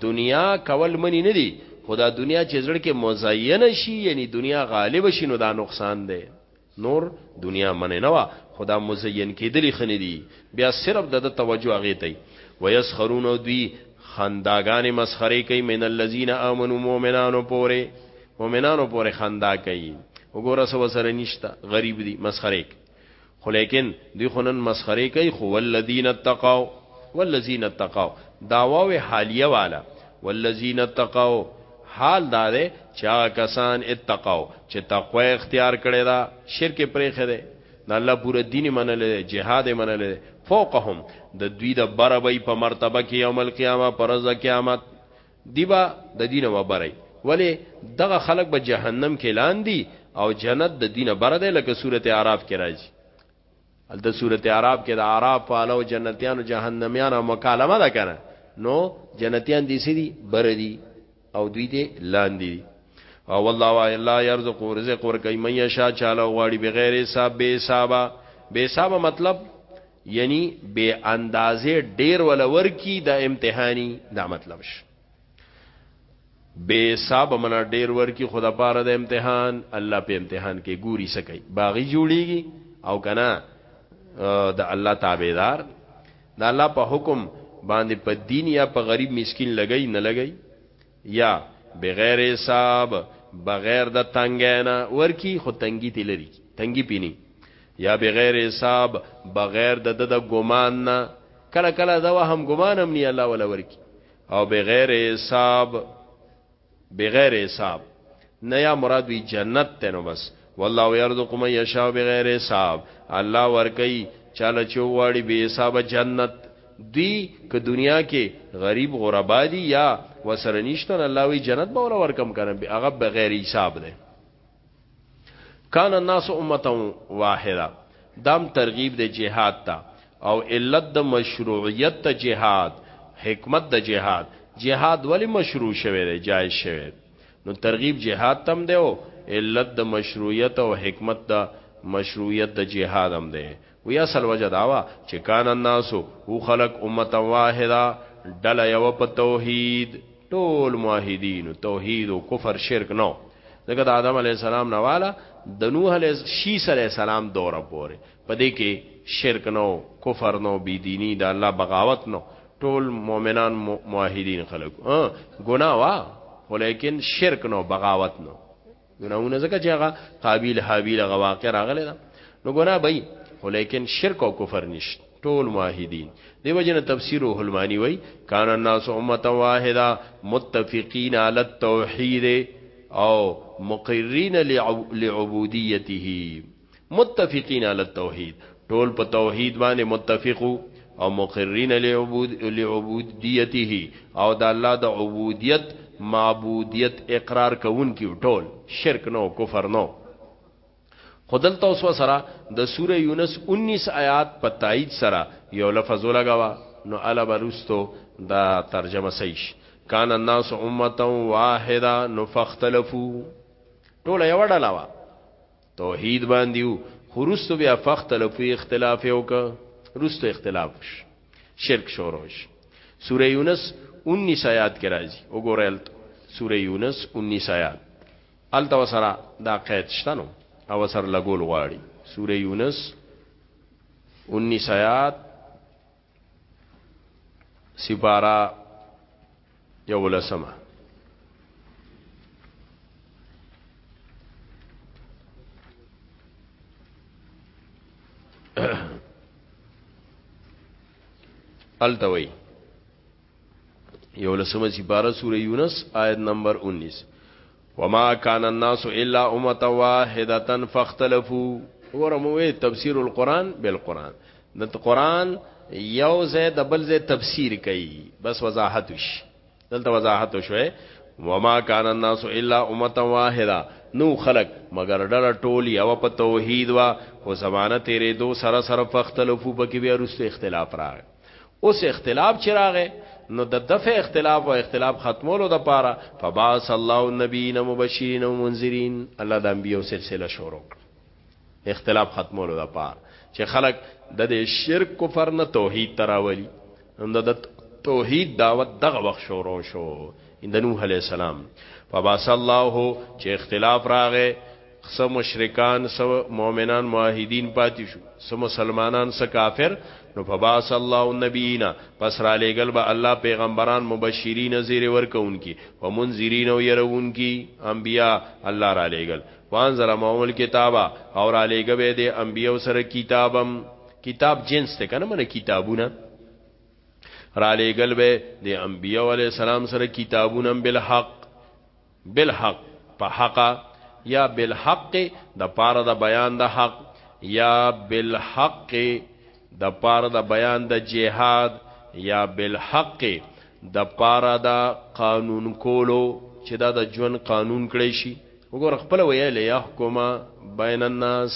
دنیا کول منی نه دی خدا دنیا چې زړه کې مزین شي یعنی دنیا غالب شي نو دا نقصان دی نور دنیا منه نه وا خدا مزین کېدلی خنې دی بیا صرف د توجه هغه ته ويسخرون دوی خنداګانې مسخري کوي من الذين امنوا مؤمنانو پوره مومنانو پورې خندا کوي وګوره سو سره نشتا غریب دي مسخره خو لیکن دی خنن مسخره کوي خو والذین اتقوا والذین اتقوا داواوی حالیه والا والذین اتقوا حال دا ده چې هغه کسان اتقوا چې تقوا اختیار کړي دا شرک پرې خره دا الله پورا دین منل جهاد منل فوقهم د دوی د برابرۍ په مرتبه کې یوم القیامه پرز قیامت دی به د دین و برای ولی دغه خلق به جهنم کې لاندی او جنت د دین بر دی لکه سورته اعراف کې راځي الته سورته اعراف کې د اعراف پالو جنتیانو جهنميانو مکالمه ده کنه نو جنتیان دي سړي بر دي او دوی دي لاندې دي او والله والا لا يرزق رزق ور کوي مې شا چاله غواړي بغیر حساب به حساب به حساب مطلب یعنی بے اندازه ډیر ولور کی دا امتحانی دا مطلب شه بے حساب منا ډیر ور کی خدا پاره د امتحان الله په امتحان کې ګوري سکی باغی جوړیږي او کنا د الله تابعدار د الله په حکم باندې په دین یا په غریب مسکین لګی نه لګی یا بغیر حساب بغیر د تنګینا ورکی خو تنګی تی لري تنګی پینی یا بغیر حساب بغیر د د ګمان نه کله کله دا وهم ګمان هم نه الله ولا ورکی او بغیر حساب بغیر حساب نه یا مراد وی جنت ته نو بس والله یرزق من یشاء بغیر حساب الله ورکوي چاله چې وغواړي بې حسابه جنت دوی که دنیا کې غریب غربا دي یا ورسره نشته نو الله وی جنت به وله ورکم کنه هغه بغیر حساب دی کان الناس امه واحده دام ترغیب د جهاد ته او علت د مشروعیت ته جهاد حکمت د جهاد جهاد ولی مشروع شوه دی جایز شوه نو ترغیب جهاد تم دی او علت د مشروعیت او حکمت د مشروعیت د جهاد هم دی وی اصل وجه داوا چې کان الناس او خلق امه واحده ډل یو په توحید ټول موحدین توحید او کفر شرک نو دغه د آدم علی السلام نواله د نوح علی شیس علی السلام دوره پورې پدې کې شرک نو کفر نو بی دینی د الله بغاوت نو ټول مؤمنان موحدین خلق ها ګناه وا خو لیکن شرک نو بغاوت نو ګناونه زکه چې هغه قابیل حابیل هغه واقع راغلی دا نو ګناه بې خو لیکن شرک او کفر نشت ټول موحدین دیو جن تفسیر الهلمانی وای کان الناس امه واحده متفقین علی التوحید او مقرین لعبودیته متفقین علی التوحید ټول په توحید باندې متفق او مقرین لعبود لعبودیته او د الله د عبودیت معبودیت اقرار کوونکی ټول شرک نو کفر نو خدل توسو سره د سوره یونس 19 آیات په تایید سره یو لفظ لګوا نو الا برستو دا ترجمه صحیح کان الناس امه واحده نو فختلفو ټول یو ډلاوه توحید باندې وو خو رستو بیا فختلفو اختلاف یو کا رستو اختلاف ش. شرک شوروش سوره یونس 19 آیات کې راځي وګورئ سوره یونس 19 آیات الته وسره دا قید شتنو او سر لګول غواړي سوره یونس 19 آیات سپارا یو لسمه التوي یو لسمه سپاره سوره یونس آیت نمبر 19 وما كان الناس الا امه واحده فاختلفوا ورموه تفسیر القرآن بالقرآن د قرآن یو ځای د بل ځای تفسیر کوي بس وضاحت وش دلته وضاحت وشوه وما كان الناس الا امه واحده نو خلق مگر ډله ټول یو په توحید وا خو زمانه تیرې دو سره سره فختلفو پکې بیا رسته اختلاف راغی اوس اختلاف چې راغې نو د دفع اختلاف او اختلاف ختمولو د پاره فباس الله النبیین مبشرین و منذرین الله د انبیو سلسله شروع اختلاف ختمولو د پاره چې خلک د شرک کفر نه توحید تراولي نو د توحید دعوت دغه وخت شروع شو د نوح علی السلام فباس الله چې اختلاف راغې څه مشرکان څه مؤمنان موحدین پاتې شو څه مسلمانان څه کافر نو فبعث الله النبیین پس رالېږل به الله پیغمبران مبشرین زیری ورکوونکي ومنذرین او یروونکي انبیا الله رالېږل وانزل معهم الکتاب او رالېږه به دې انبیو سره کتابم کتاب جنس ته کنه منه کتابونه رالېږل به دې انبیو علی السلام سره کتابونم بالحق بالحق په حقه یا بالحق د پاره د بیان د حق یا بالحق د پاره د بیان د جهاد یا بالحق د پاره د قانون کولو چې دا د ژوند قانون کړی شي وګور خپل ویل یحکما بین الناس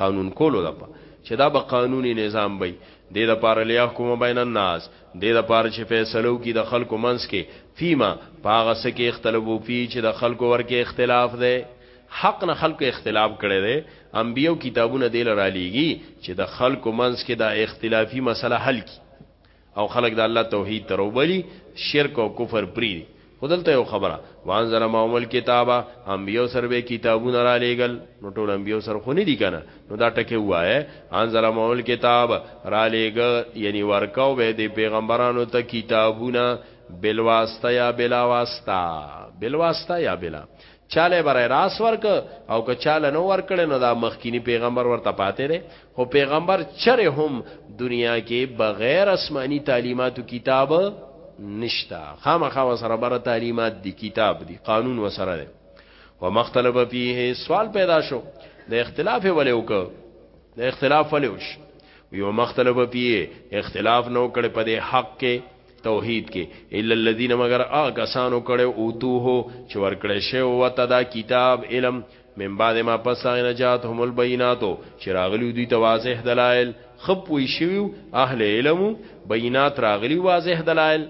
قانون کولو لپاره چې دا به قانوني نظام وي دې د پاره لیحکم بین الناس دې د پاره چې فیصلو کې د خلکو منځ کې فیما پاغه سکه اختلافو پی چې د خلکو ورکه اختلاف ده حق نه خلکو اختلاف کړي ده انبیو کتابونه دې لرالېږي چې د خلکو منځ کې دا اختلافي مسله حل کی او خلک د الله توحید ته راوبلي، شرک او کفر پرېږدي. خو دلته یوه خبره، وانزل معهم الکتاب، انبیاوو سره به یې کتابونه رالېږل، نو ټولو انبیاوو سره خو نه دي که نه؟ نو دا ټکی ووایه، انزل معهم الکتاب، رالېږه یعنې ورکاو به یې دې پیغمبرانو ته کتابونه، بالواسطه یا بلاواسطه، بالواسطه یا بلا. چاله برای راس ورک او که چاله نو ورکړي نو دا مخکینی پیغمبر ورته پاتې دی خو پیغمبر چره هم دنیا کې بغیر آسمانی تعلیماتو کتاب نشتا خامخا وسره بر تعلیمات دی کتاب دی قانون وسره دی و مختلف فيه سوال پیدا شو د اختلاف ولې وک د اختلاف ولې وش یو مختلف فيه اختلاف نو کړي په دې حق کې توحید کې الا الذين مگر ا کسانو کړه او تو هو چې ورکړې شی او ته دا کتاب علم من بعد ما پس هغه نجات هم البیناتو چې راغلی دوی ته واضح دلایل خپ وی شوی اهل علم بینات راغلی واضح دلایل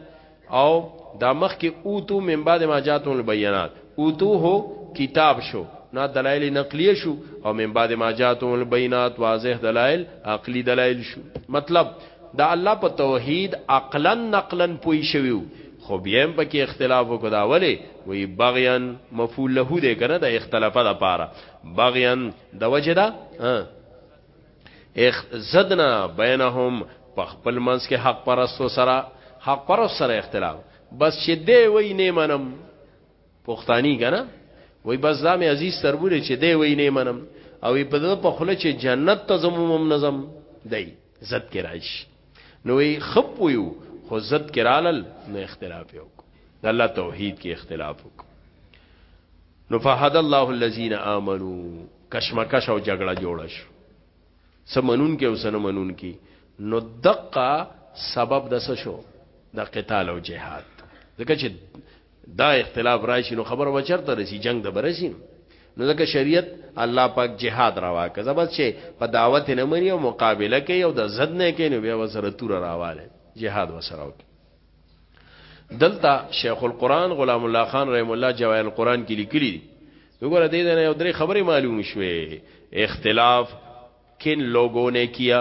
او دا مخ کې او تو من بعد ما جاتو البینات او تو هو کتاب شو نا دلایل نقلیه شو او من بعد ما جاتو البینات واضح دلایل عقلی دلایل شو مطلب دا الله په توحید عقلا نقلا پوی شویو خو بیا هم پکې اختلاف وکړه ولی وی بغیا مفعول له دې کنه د اختلافه د پاره بغیا د وجه دا اخ زدنا بینهم په خپل منځ کې حق پرستو سره حق پرست سره اختلاف بس چې دی وی نه منم پښتانی کنه وی بس دا می عزیز سربوله چې دی وی نه منم او په دغه په خله چې جنت ته زموم نظم دی زد کې راشي نو یې خپ ویو خو زد کې رالل نو اختلاف یو د الله توحید کې اختلاف وکړو نو فهد الله الذين امنو کشمکش او جګړه جوړ شو سمنون کې او سنمنون کې نو دقه سبب د شو د قتال او جهاد ځکه چې دا اختلاف راشي نو خبر و چرته رسی جنگ د برسی نو ځکه شریعت الله پاک جهاد روا که زبر شي په دعوت نه مني او مقابله کوي او د زد نه کوي نو بیا وسره تور راواله جهاد وسره وکړي دلته شیخ القران غلام الله خان رحم الله جواهر القران کې لیکلي دي وګوره دې نه یو درې خبرې معلوم شوې اختلاف کن لوګو نه کیا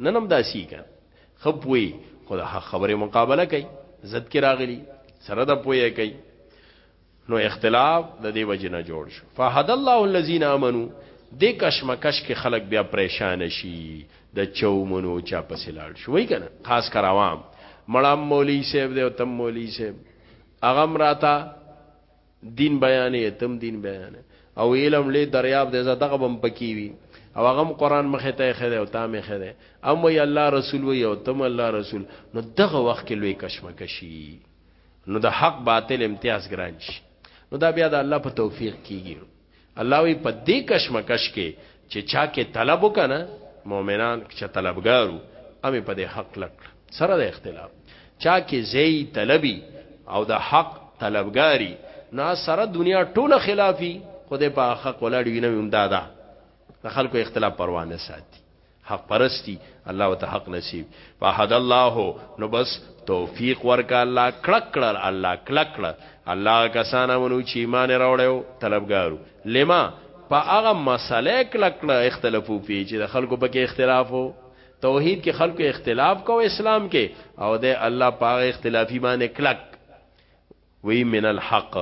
نن هم داسی که خه پوی خو د حق خبره مقابله کوي زد کې راغلی سره د پوی کوي نو اختلاف د دې وجه نه جوړ شو فهد الله الذين امنو د کشمکش کې خلک بیا پریشان شي د چومنو چا پسې لاړ شو وای کنه خاص کر عوام مړام مولوی صاحب دی او تم مولوی صاحب اغم راته دین بیانې تم دین بیانې او علم لې دریاب دې زه دغه بم پکی وی او هغه قرآن مخه ته خره او تا مې خره ام وی الله رسول وی او تم الله رسول نو دغه وخت کې لوی کشمکشي نو د حق باطل امتیاز ګران شي نو دا بیا د الله په توفیق کیږي الله وی په دې کشمکش کې چې چا کې طلب وکنه مؤمنان چې طلبګارو امي په دې حق لک سره د اختلاف چا کې زی طلبي او د حق طلبګاری نو سره دنیا ټوله خلافي خدای په حق ولاړ وینم دا دا د خلکو اختلاف پروانه ساتي حق پرستی الله وت حق نصیب فحد الله نو بس توفیق ورکا الله کلک کړه الله کلک کړه الله کسانه ونو چې ایمان راوړیو طلبګارو لما په هغه مسله کلک کړه اختلافو پی چې د خلکو پکې اختلافو توحید کې خلکو اختلاف کو اسلام کې او د الله پاغه اختلافي باندې کلک وی من الحق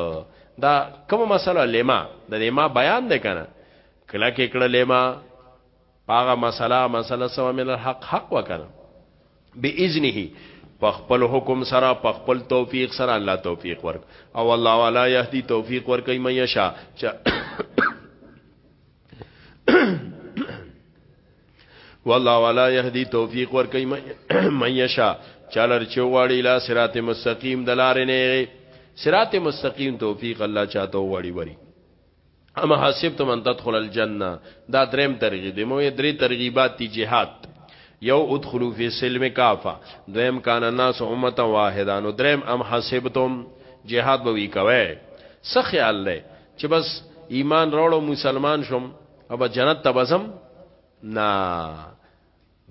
دا کوم مسله لما د ما بیان ده کنه کلک کړه لما هغه مسله مسله سوا من الحق حق وکنه باذنه په خپل حکم سره په خپل توفیق سره الله توفیق ورک او الله والا يهدي توفیق ورک ای مېشا چا والله والا يهدي توفیق ورک ای مېشا چالر چواړي لا صراط مستقیم دلار نه صراط مستقیم توفیق الله چاته وړي وړي اما حسبتم ان تدخل الجنه دا دریم ترغیب دی مو درې ترغیبات دی جهاد یو ادخلوا فی سلم کافه دویم کان الناس امه واحده نو دریم ام حسبتم جهاد به وی کوي څه خیال لې چې بس ایمان راوړو مسلمان شوم او جنت ته بزم نه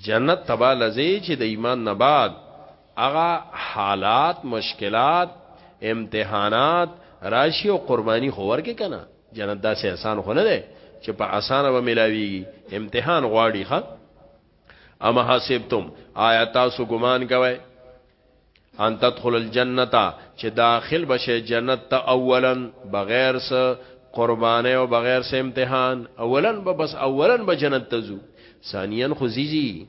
جنت ته به لځې چې د ایمان نه بعد هغه حالات مشکلات امتحانات راشي او قرباني خو ورکې کنه جنت داسې احسان خو نه دی چې په اسانه به ملاويږي امتحان غواړي ښا اما حسبتم آیا تاسو ګمان کوئ ان تدخل الجنه چې داخل بشه جنت ته اولا بغیر س قربانه او بغیر س امتحان اولا به بس اولا به جنت ته زو ثانیا خزیزی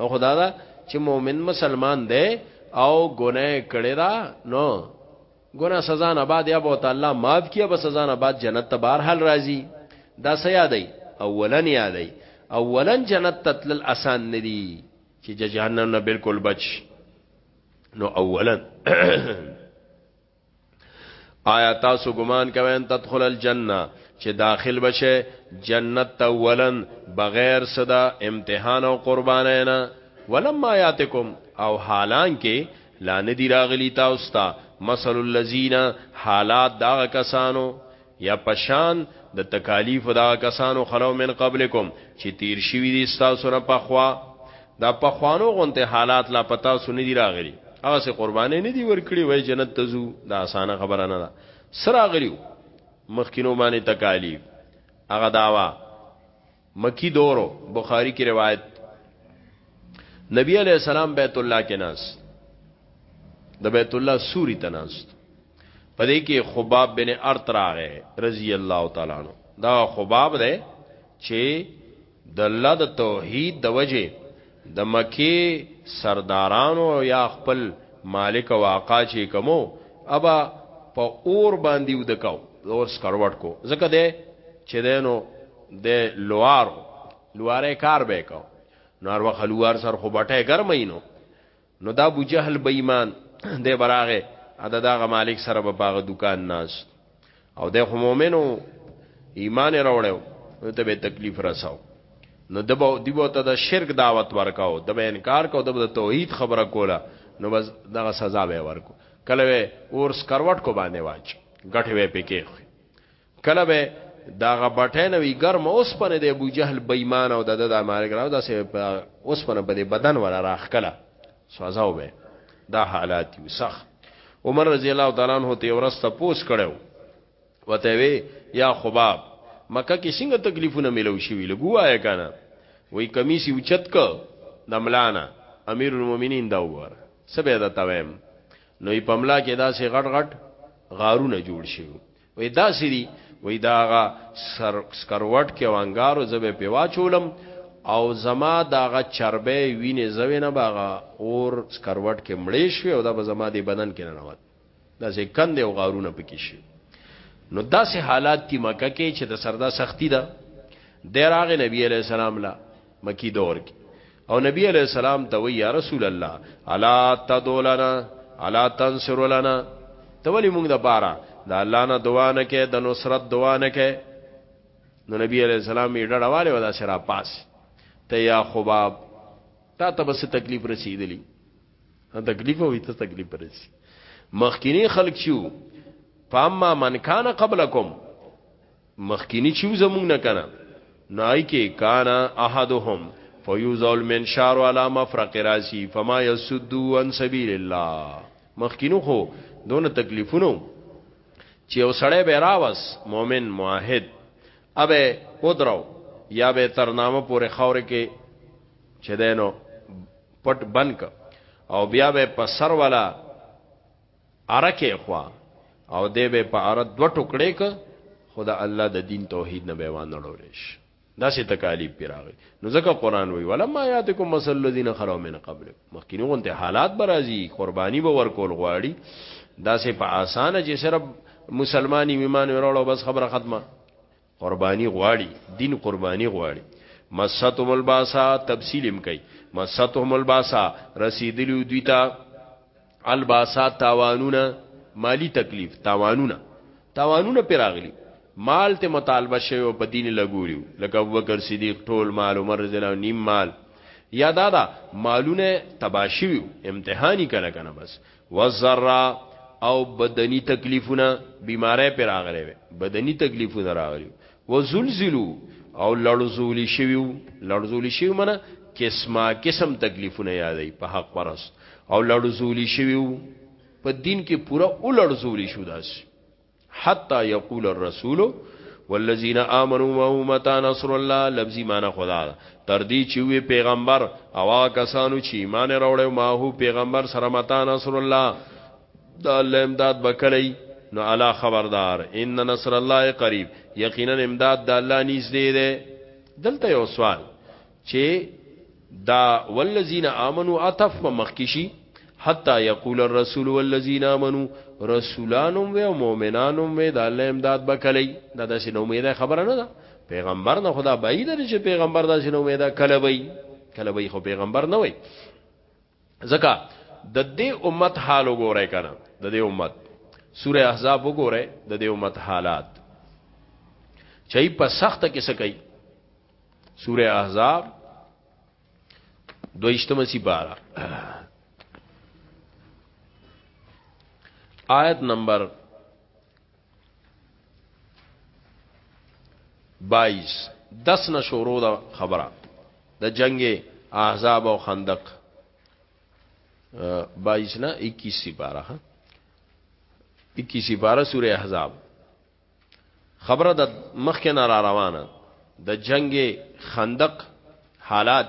او خدا دا چې مؤمن مسلمان دی او ګناه کړی دا نو ګناه سزا نه بعد یا به تعالی معاف کیه به سزا نه بعد جنت ته بهر حل راځي دا سیا دی اولا یادای اولا جنت تتل اسان ندی چې جهنم نه بالکل بچ نو اولا آیا تاسو ګمان کوئ ان تدخل الجنه چې داخل بشه جنت ته ولن بغیر صدا امتحان او قربانای نه ولما یاتکم او حالان کې لانه دی راغلی تاسو ته مثل الذین حالات دا کسانو یا پشان د تکالیف دا کسانو خلو من قبلکم چې تیر شوی دي تاسو نه پخوا دا پخوانو غونته حالات لا پتا سو نه دی راغلی هغه سه قربانې نه دی ورکړي وای جنت ته زو دا اسانه خبره نه ده سره غلیو مخکینو باندې تکالیف هغه داوا مکی دورو بخاری کی روایت نبی علیہ السلام بیت الله کې ناست د بیت الله سوری ته ناست پدې کې خباب بن ارت راغه رضی الله تعالی عنہ دا خباب دی چې د الله د توحید د وجه د مکی سردارانو یا خپل مالک واقع چې کومو ابا په اور باندې ودکاو اور سکروټ کو زکه ده چې دینو د لوارو لواره کار به کو نو هر وخت لوار سر خو بټه ګرمې نو نو دا ابو جهل بې ایمان دی براغه ادا دغه مالک سره به باغ دکان ناس او د خو مؤمنو ایمان راوړیو نو ته به تکلیف رساو نو دبو دیبو ته د شرک دعوت ورکاو د به انکار کو د توحید خبره کوله نو بس دغه سزا به ورکو کله اور سکروټ کو باندې واچ غټه به پکې کله به دا غبټه نه وی ګرم اوس پنه د ابو جهل بېمان او د د امارګ راو دا سه اوس پنه په بدن ولا راخکله سوځاو به دا حالات یو سخ عمر رضی الله تعالی عنہ ته ورسته پوس کړو وته وی یا خباب مکه کې څنګه تکلیفونه ملو شي لګو آیا کنه وای کمیسی اوچت ک دملانا امیر المؤمنین دا وره سبه دا تویم نو په ملا کې دا سه غټ غټ غارونه جوړ شي وې دا سری وې داغه سر سکروټ کې وانګارو زبې په واچولم او زما داغه چربې وینې زوی نه باغه اور سکروټ کې مړې شوې او دا به زما دی بدن کې نه نوات دا سې کندې او غارونه پکې شي نو داسې حالات تی مکه کې چې د سردا سختی ده د راغ نبی علی السلام لا مکی دور کې او نبی علیہ السلام ته وی یا رسول الله الا تدولنا الا تنصر لنا ته ولی موږ د پاره د الله نه دعا نه کې د نصرت دعا نه کې نو نبی علیہ السلام یې ډړواله ودا سره پاس ته یا خباب تا ته بس تکلیف رسیدلی تکلیف وي ته تکلیف رسی مخکینی خلق شو فاما من کان قبلکم مخکینی چې زمونږ نه کنه نای کې کان احدهم فیوزع المنشار علی مفرق راسی فما یسدو عن سبیل الله مخکینو خو دونه تکلیفونو چې یو سړی به راوس مؤمن موحد ابه پودرو یا به ترنامه پورې خاور کې چې دینو پټ بنک او بیا به په سر والا اره کېښوا او دی به یې په اره دوه ټوکړې که خو د الله د دین توحید نه به یې وانه ړولېش داسې تکالیف پې راغی نو ځکه قرآن وی ولما یاتکم مثل الذین خلو من قبل مخکینی غونته حالات به راځي قربانی به ورکول غواړي داسې په آسانه چې صرف مسلمانی ایمان وروړو بس خبره ختمه قربانی غواړي دین قربانی غواړي مستهم الباسا تفصیلم کوي مستهم الباسا رسیدلی دوی ته الباسا تاوانونه مالی تکلیف تاوانونه تاوانونه پراغلی مال ته مطالبه شوی او په دین لګولیو لکه ابوبکر صدیق ټول مال عمر رضی الله نیم مال یا دادا مالونه تباشیو امتحانی کله کنه بس وزرا او بدنی تکلیفونه بیماری پر راغلی وی بدنی تکلیفونه راغلی وزلزلو او لړزولی شویو لړزولی شویو منه قسمه قسم تکلیفونه یادای په حق پرست او لړزولی شویو په دین کې پورا او لړزولی شو داسې حتا یقول الرسول والذین آمنوا معه متى نصر الله لفظی معنی خدا ده تر دې چې وی پیغمبر اوا کسانو چې ایمان راوړل ما هو پیغمبر سره متى نصر الله د الله امداد بکلی نو الا خبردار ان نصر الله قریب یقینا امداد د الله نږدې ده دلته یو سوال چې دا والذین آمنو عطف په مخ کې شي حتا یقول الرسول والذین آمنو رسولانم و مؤمنانم و د الله امداد بکلی دا داسې نو امیده خبره نه ده پیغمبر نه خدا بعید دی چې پیغمبر داسې نو امیده کله وي کله وي خو پیغمبر نه وي ځکه د دې امت حال وګورئ کنه د دې امت سوره احزاب وګورئ د دې امت حالات چي په سخت کې څه کوي سوره احزاب دویشتمه سی بارا آیت نمبر بایس دس نه شروع دا خبره د جنگ احزاب او خندق بایس نه 21 سپاره 21 سپاره سوره احزاب خبره د مخکې نه را روانه د جنگ خندق حالات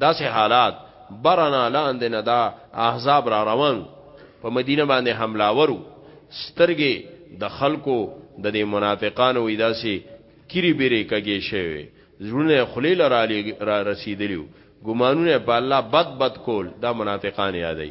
داسې حالات برنا لاندې نه دا احزاب را روان په مدینه باندې حمله ورو سترګې د خلکو د دې منافقانو وې داسې کری بیره کګې شوی زړونه خلیل را رسیدلیو ګمانونه په الله بد بد کول دا منافقان یادای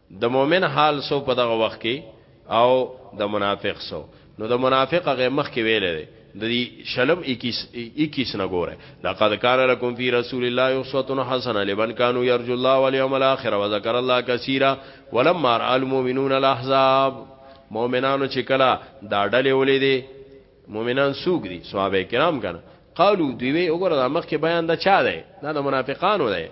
د مؤمن حال سو په دغه وخت کې او د منافق سو نو د منافق هغه مخ کې ویل دي د شلم 21 21 نه ګوره لقد کان لکم فی رسول الله اسوه حسنه لمن کانوا یرجو الله والیوم الاخر وذکر الله کثیرا ولما را المؤمنون الاحزاب مؤمنانو چې کلا دا ډلې ولې دي مؤمنان سوق دي صحابه کرام کنه قالو دوی وګوره د مخ کې بیان د چا دی دا د منافقانو دی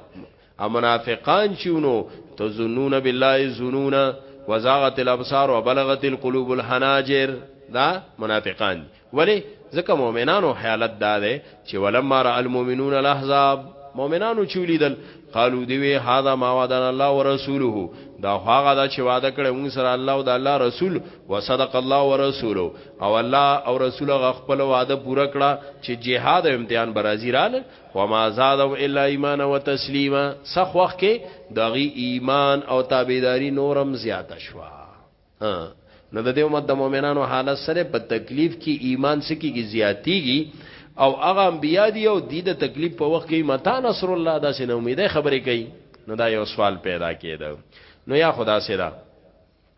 امنافقان چونو تظنون بالله الظنون وزاغت الابصار وبلغت القلوب الحناجر دا منافقان دي ولی ځکه مؤمنانو حالت دا ده چې ولما را المؤمنون الاحزاب مؤمنانو چولیدل قالو دی وی هاذا ما وعدنا الله ورسوله دا هغه دا چې وعده کړی موږ سره الله او د الله رسول وصدق الله ورسوله او الله او رسول غ خپل وعده پوره کړه چې جهاد او امتحان برازي رال وما زادهم الا ایمانا وتسلیما سخ وخت کې دغه ایمان او تابعداري نورم زیات شوا نو د دې امت د مؤمنانو حالت سره په تکلیف کې ایمان سکیږي زیاتیږي او هغه انبیا دی او دی د تکلیف په وخت کې متا نصر الله داسې نه امیده خبرې کوي نو دا یو سوال پیدا کېده نو یا خدا سره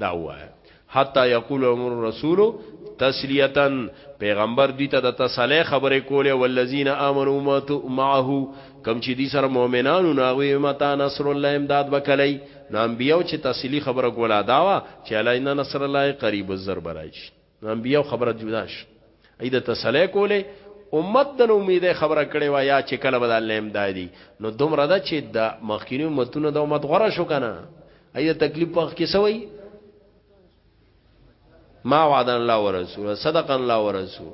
دا وایه حتی یقول امر الرسول تسلیتا پیغمبر دوی ته د تسلی خبرې کولې والذین آمنوا معه کم چې دي سره مؤمنانو ناغوي متا نصر الله امداد وکړي نو انبیو چې تسلی خبره کوله دا وا چې علینا نصر الله قریب الزر برایش نو انبیاء خبره جدا شو ای د تسلی کولې امت د نو امیده خبره کړې و یا چې کله به الله امدادي نو دومره ده چې د مخکینی امتونو د امت غره شو کنه ای د تکلیف په کې سوی ما وعدن الله ورسول صدقا الله ورسول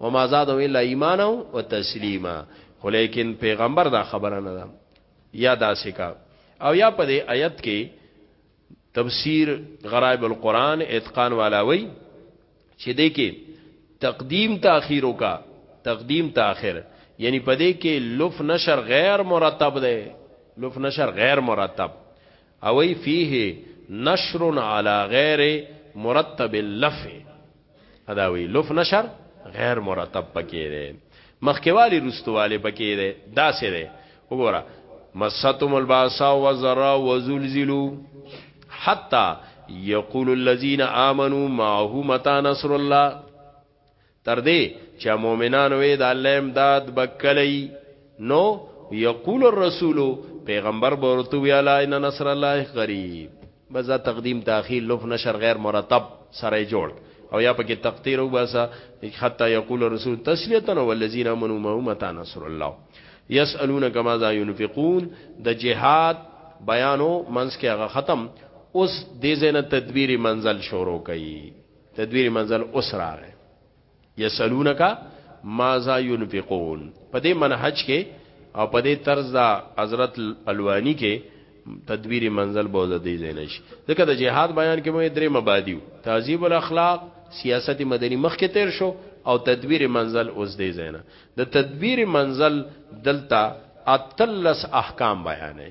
وما زاد الا ایمانا وتسلیما خو لیکن پیغمبر دا خبره نه ده یا داسې کا او یا په دې آیت کې تفسیر غرائب القرآن اتقان والا وی چې دې کې تقدیم تاخیر وکا تقدیم تاخیر یعنی پدې کې لف نشر غیر مرتب دی لف نشر غیر مرتب او ای فيه نشر على غیر مرتب اللف ادا وی لوف نشر غیر مرتب پکې دی مخکوالی رستوالی پکې دی دا سه دی وګوره مستم الباسا وزرا وزلزلو حتا یقول الذین آمنوا معه متى نصر الله تر دې چې مؤمنان وې د الله امداد بکلی نو یقول الرسول پیغمبر ورته ویاله ان نصر الله قریب بس دا تقدیم تاخیر لف نشر غیر مرتب سره جوړ او یا پکې تقدیر وباسه حتی یقول الرسول تسلیتنا والذین آمنوا معه متى نصر الله یسالونک ماذا ينفقون د جهاد بیانو منس کې هغه ختم اوس دې زنه تدبیر منزل شروع کړي تدبیر منزل اوس راغی یسلونک ماذا ينفقون په دې منهج کې او په دې طرز دا حضرت الوانی کې تدبیر منزل بوزه دی زینش ځکه د جهاد بیان کې مې درې مبادیو تعذیب الاخلاق سیاست مدنی مخ کې تیر شو او تدبیر منزل اوس دی زینا د تدبیر منزل دلتا اتلس احکام بیانې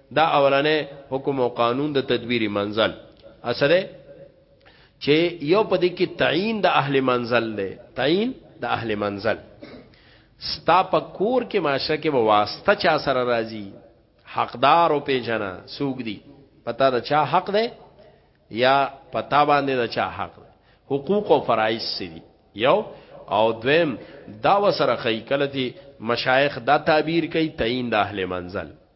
دا اولنې حکم او قانون د تدبیری منزل اسره چې یو پدې کې تعین د اهل منزل دی تعین د اهل منزل ستا په کور کې معاشره کې واسطه چا سره راځي حقدار او پیجنا سوق دي پتا د چا حق دی یا پتا باندې د چا حق دی حقوق او فرایض سړي یو او دویم دا وسره خی کله دي مشایخ دا تعبیر کوي تعین د اهل منزل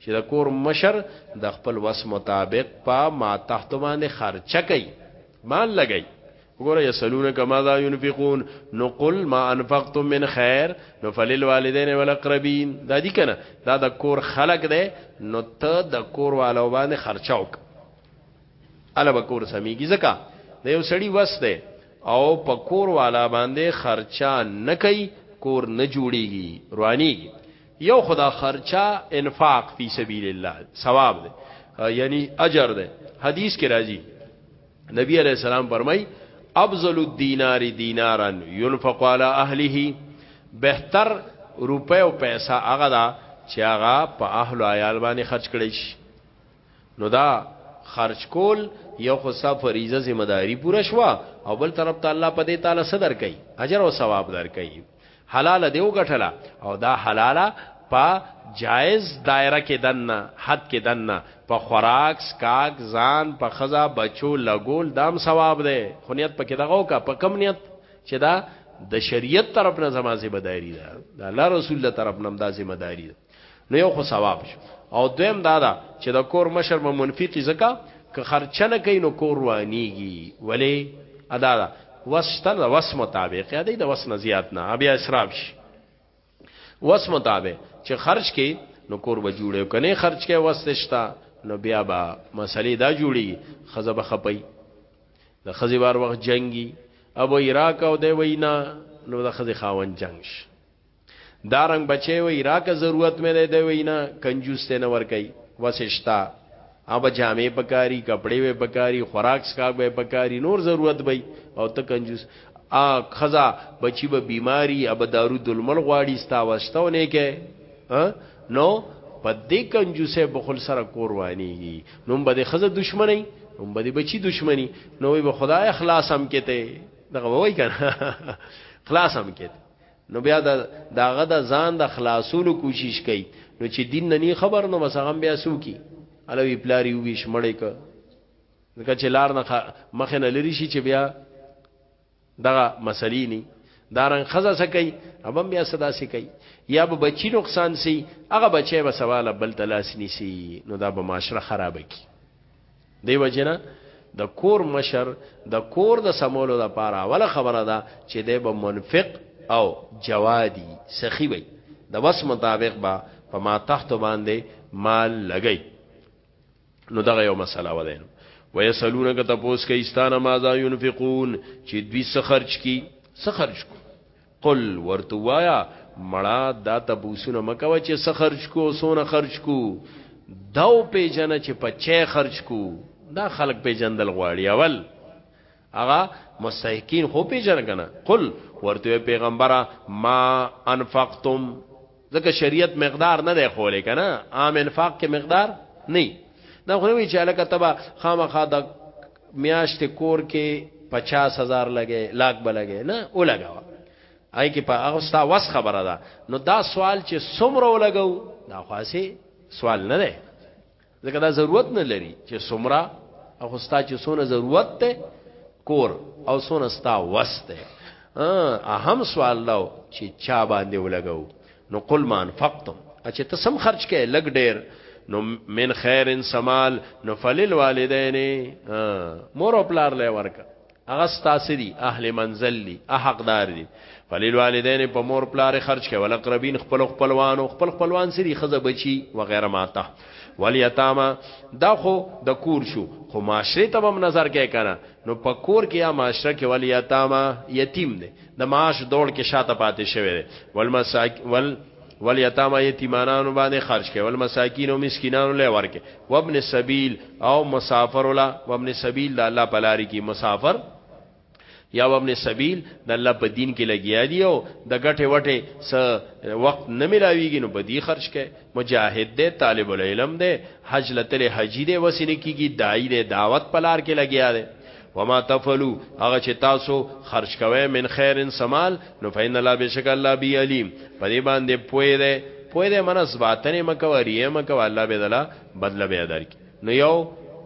چې د کور مشر د خپل وس مطابق په ما تحت باندې خرچه کوي مال لګي وګوره یسلونک ماذا ينفقون نو قل ما انفقتم من خیر نو فللوالدین والاقربین دا دي کنه دا د کور خلق دی نو ته د کور والو باندې خرچه وک الا بکور سميږي زکه د یو سړی وس دی او په کور والا باندې خرچه نه کوي کور نه جوړيږي روانيږي یو خدا خرچا انفاق فی سبیل الله ثواب دی یعنی اجر دی حدیث کې راځي نبی علیہ السلام فرمای افضل الدینار دینارا ينفق علی اهله بهتر روپے او پیسہ هغه دا چې هغه په اهل عیال باندې خرج کړي شي نو دا خرج کول یو خو صاحب فریضه ذمہ داری پوره شوه او بل طرف ته الله په دې تعالی صدر کوي اجر او ثواب در کوي حلاله دی وګټله او دا حلاله په جایز دایره کې دنه حد کې دنه په خوراک سکاک ځان په خزا بچو لګول دام ثواب دی خو نیت پکې دغه وکا په کم نیت چې دا د شریعت طرف نه زمازه بدایری ده د الله رسول له طرف نه دا ذمہ داری ده نو یو خو ثواب شو او دویم دا ده چې د کور مشر به منفقي زکه که خرچه نه کوي نو کور وانیږي ولی ادا ده وسته د وس مطابق یا دی د وس نه زیات نه بیا اسراف شي وس مطابق چې خرج کې نو کور به جوړي کنه خرج کې وسشتا نو بیا به مسلې دا جوړي خزه به خپي د خزي بار وخت جنگي ابو عراق او دی وینا نو د خزي خاون جنگ شي دا رنګ بچي وي راکه ضرورت مې دی وي نه کنجوس ته نه ور کوي وسشتا او به جامې پکاري کپڑے وې پکاري خوراک سکاګ وې پکاري نور ضرورت وي او ته کنجوس ا خزا بچي به بیماری اب دارو دلمل غواړي ستا واشتو نه کې نو په دې کنجوسه بخل سره کور وانیږي نو به د خزه دشمنی نو به د بچی دشمنی نو به خدای اخلاص هم کته دغه وای کنه خلاص هم کته نو بیا دا داغه د ځان د خلاصولو کوشش کوي نو چې دین نه ني خبر نو بس هغه بیا سوکي الوی پلاری وی شمړې ک ځکه چې لار نه مخ نه لري شي چې بیا دغه مسلې ني دارن خزه سکی ابم بیا صدا سکی یا به بچی نقصان سی هغه بچی به سواله بل تلاس نسی نو دا به معاشره خراب کی دی وجنه د کور مشر د کور د سمولو د پاره اوله خبره ده چې دی به منفق او جوادي سخی وي د وس مطابق با په ما تحت باندې مال لګي نو دغه یو مسله وده ويسالونک تپوس کوي استانه ماذا ينفقون چې دوی څه خرج کی څه خرج کو قل ورته وایا مړه دا تبوسونه مکوه چې څه خرج کو سونه خرج کو داو پیجن چې په چه خرج کو دا خلق پیجندل غواړي اول هغه مستحقین خو پیجن کنه قل ورته پیغمبره ما انفقتم ځکه شریعت مقدار نه دی خولې کنه عام انفاق کې مقدار نه دا خو نه وی چې الکه تبا خامخا د میاشت کور کې 50000 لګي لاک بلګي نه ولګاوه آی کې په هغه ستا وس خبره ده نو دا سوال چې سمره ولګو دا خاصه سوال نه ده ځکه دا ضرورت نه لري چې سمره هغه ستا چې سونه ضرورت ده کور او سونه ستا وس ده اهم سوال لو چې چا باندې ولګو نو قل ما انفقتم اچې ته سم خرج کې لګ ډېر نو من خیر سمال نو فلل والدین مور او پلار لې ورکا هغه ستاسو دي اهل منزل دي حقدار دي فلل والدین په مور پلار خرج کې ول قربین خپل خپلوانو خپل خپلوان سری خزه بچي و غیره ماته ولیتاما دا خو د کور شو خو معاشره ته هم نظر کې کنه نو په کور کې یا معاشره کې ولیتاما یتیم دي د معاش دوړ کې شاته پاتې شوی دی والمساک ول ولیتاما یتیمانانو باندې خرج کوي والمساکین او مسکینانو لې ورکه وابن السبیل او مسافر ولا وابن السبیل د الله په لار کې مسافر یا وابن السبیل د الله په دین کې لګیا دی او د غټه وټه س وخت نه ملاویږي نو بدی خرج کړي مجاهد دی طالب العلم دی حج لته حجی دی وسینه کیږي دای دی دعوت پلار کې لګیا دی وما تفعلوا هغه چې تاسو خرج کوئ من خیر سمال نو فین الله بشک الله بی علیم په دې باندې پوی دی پوی دی منس باطنه مکو ریه مکو الله به دلا بدل به ادر کی نو یو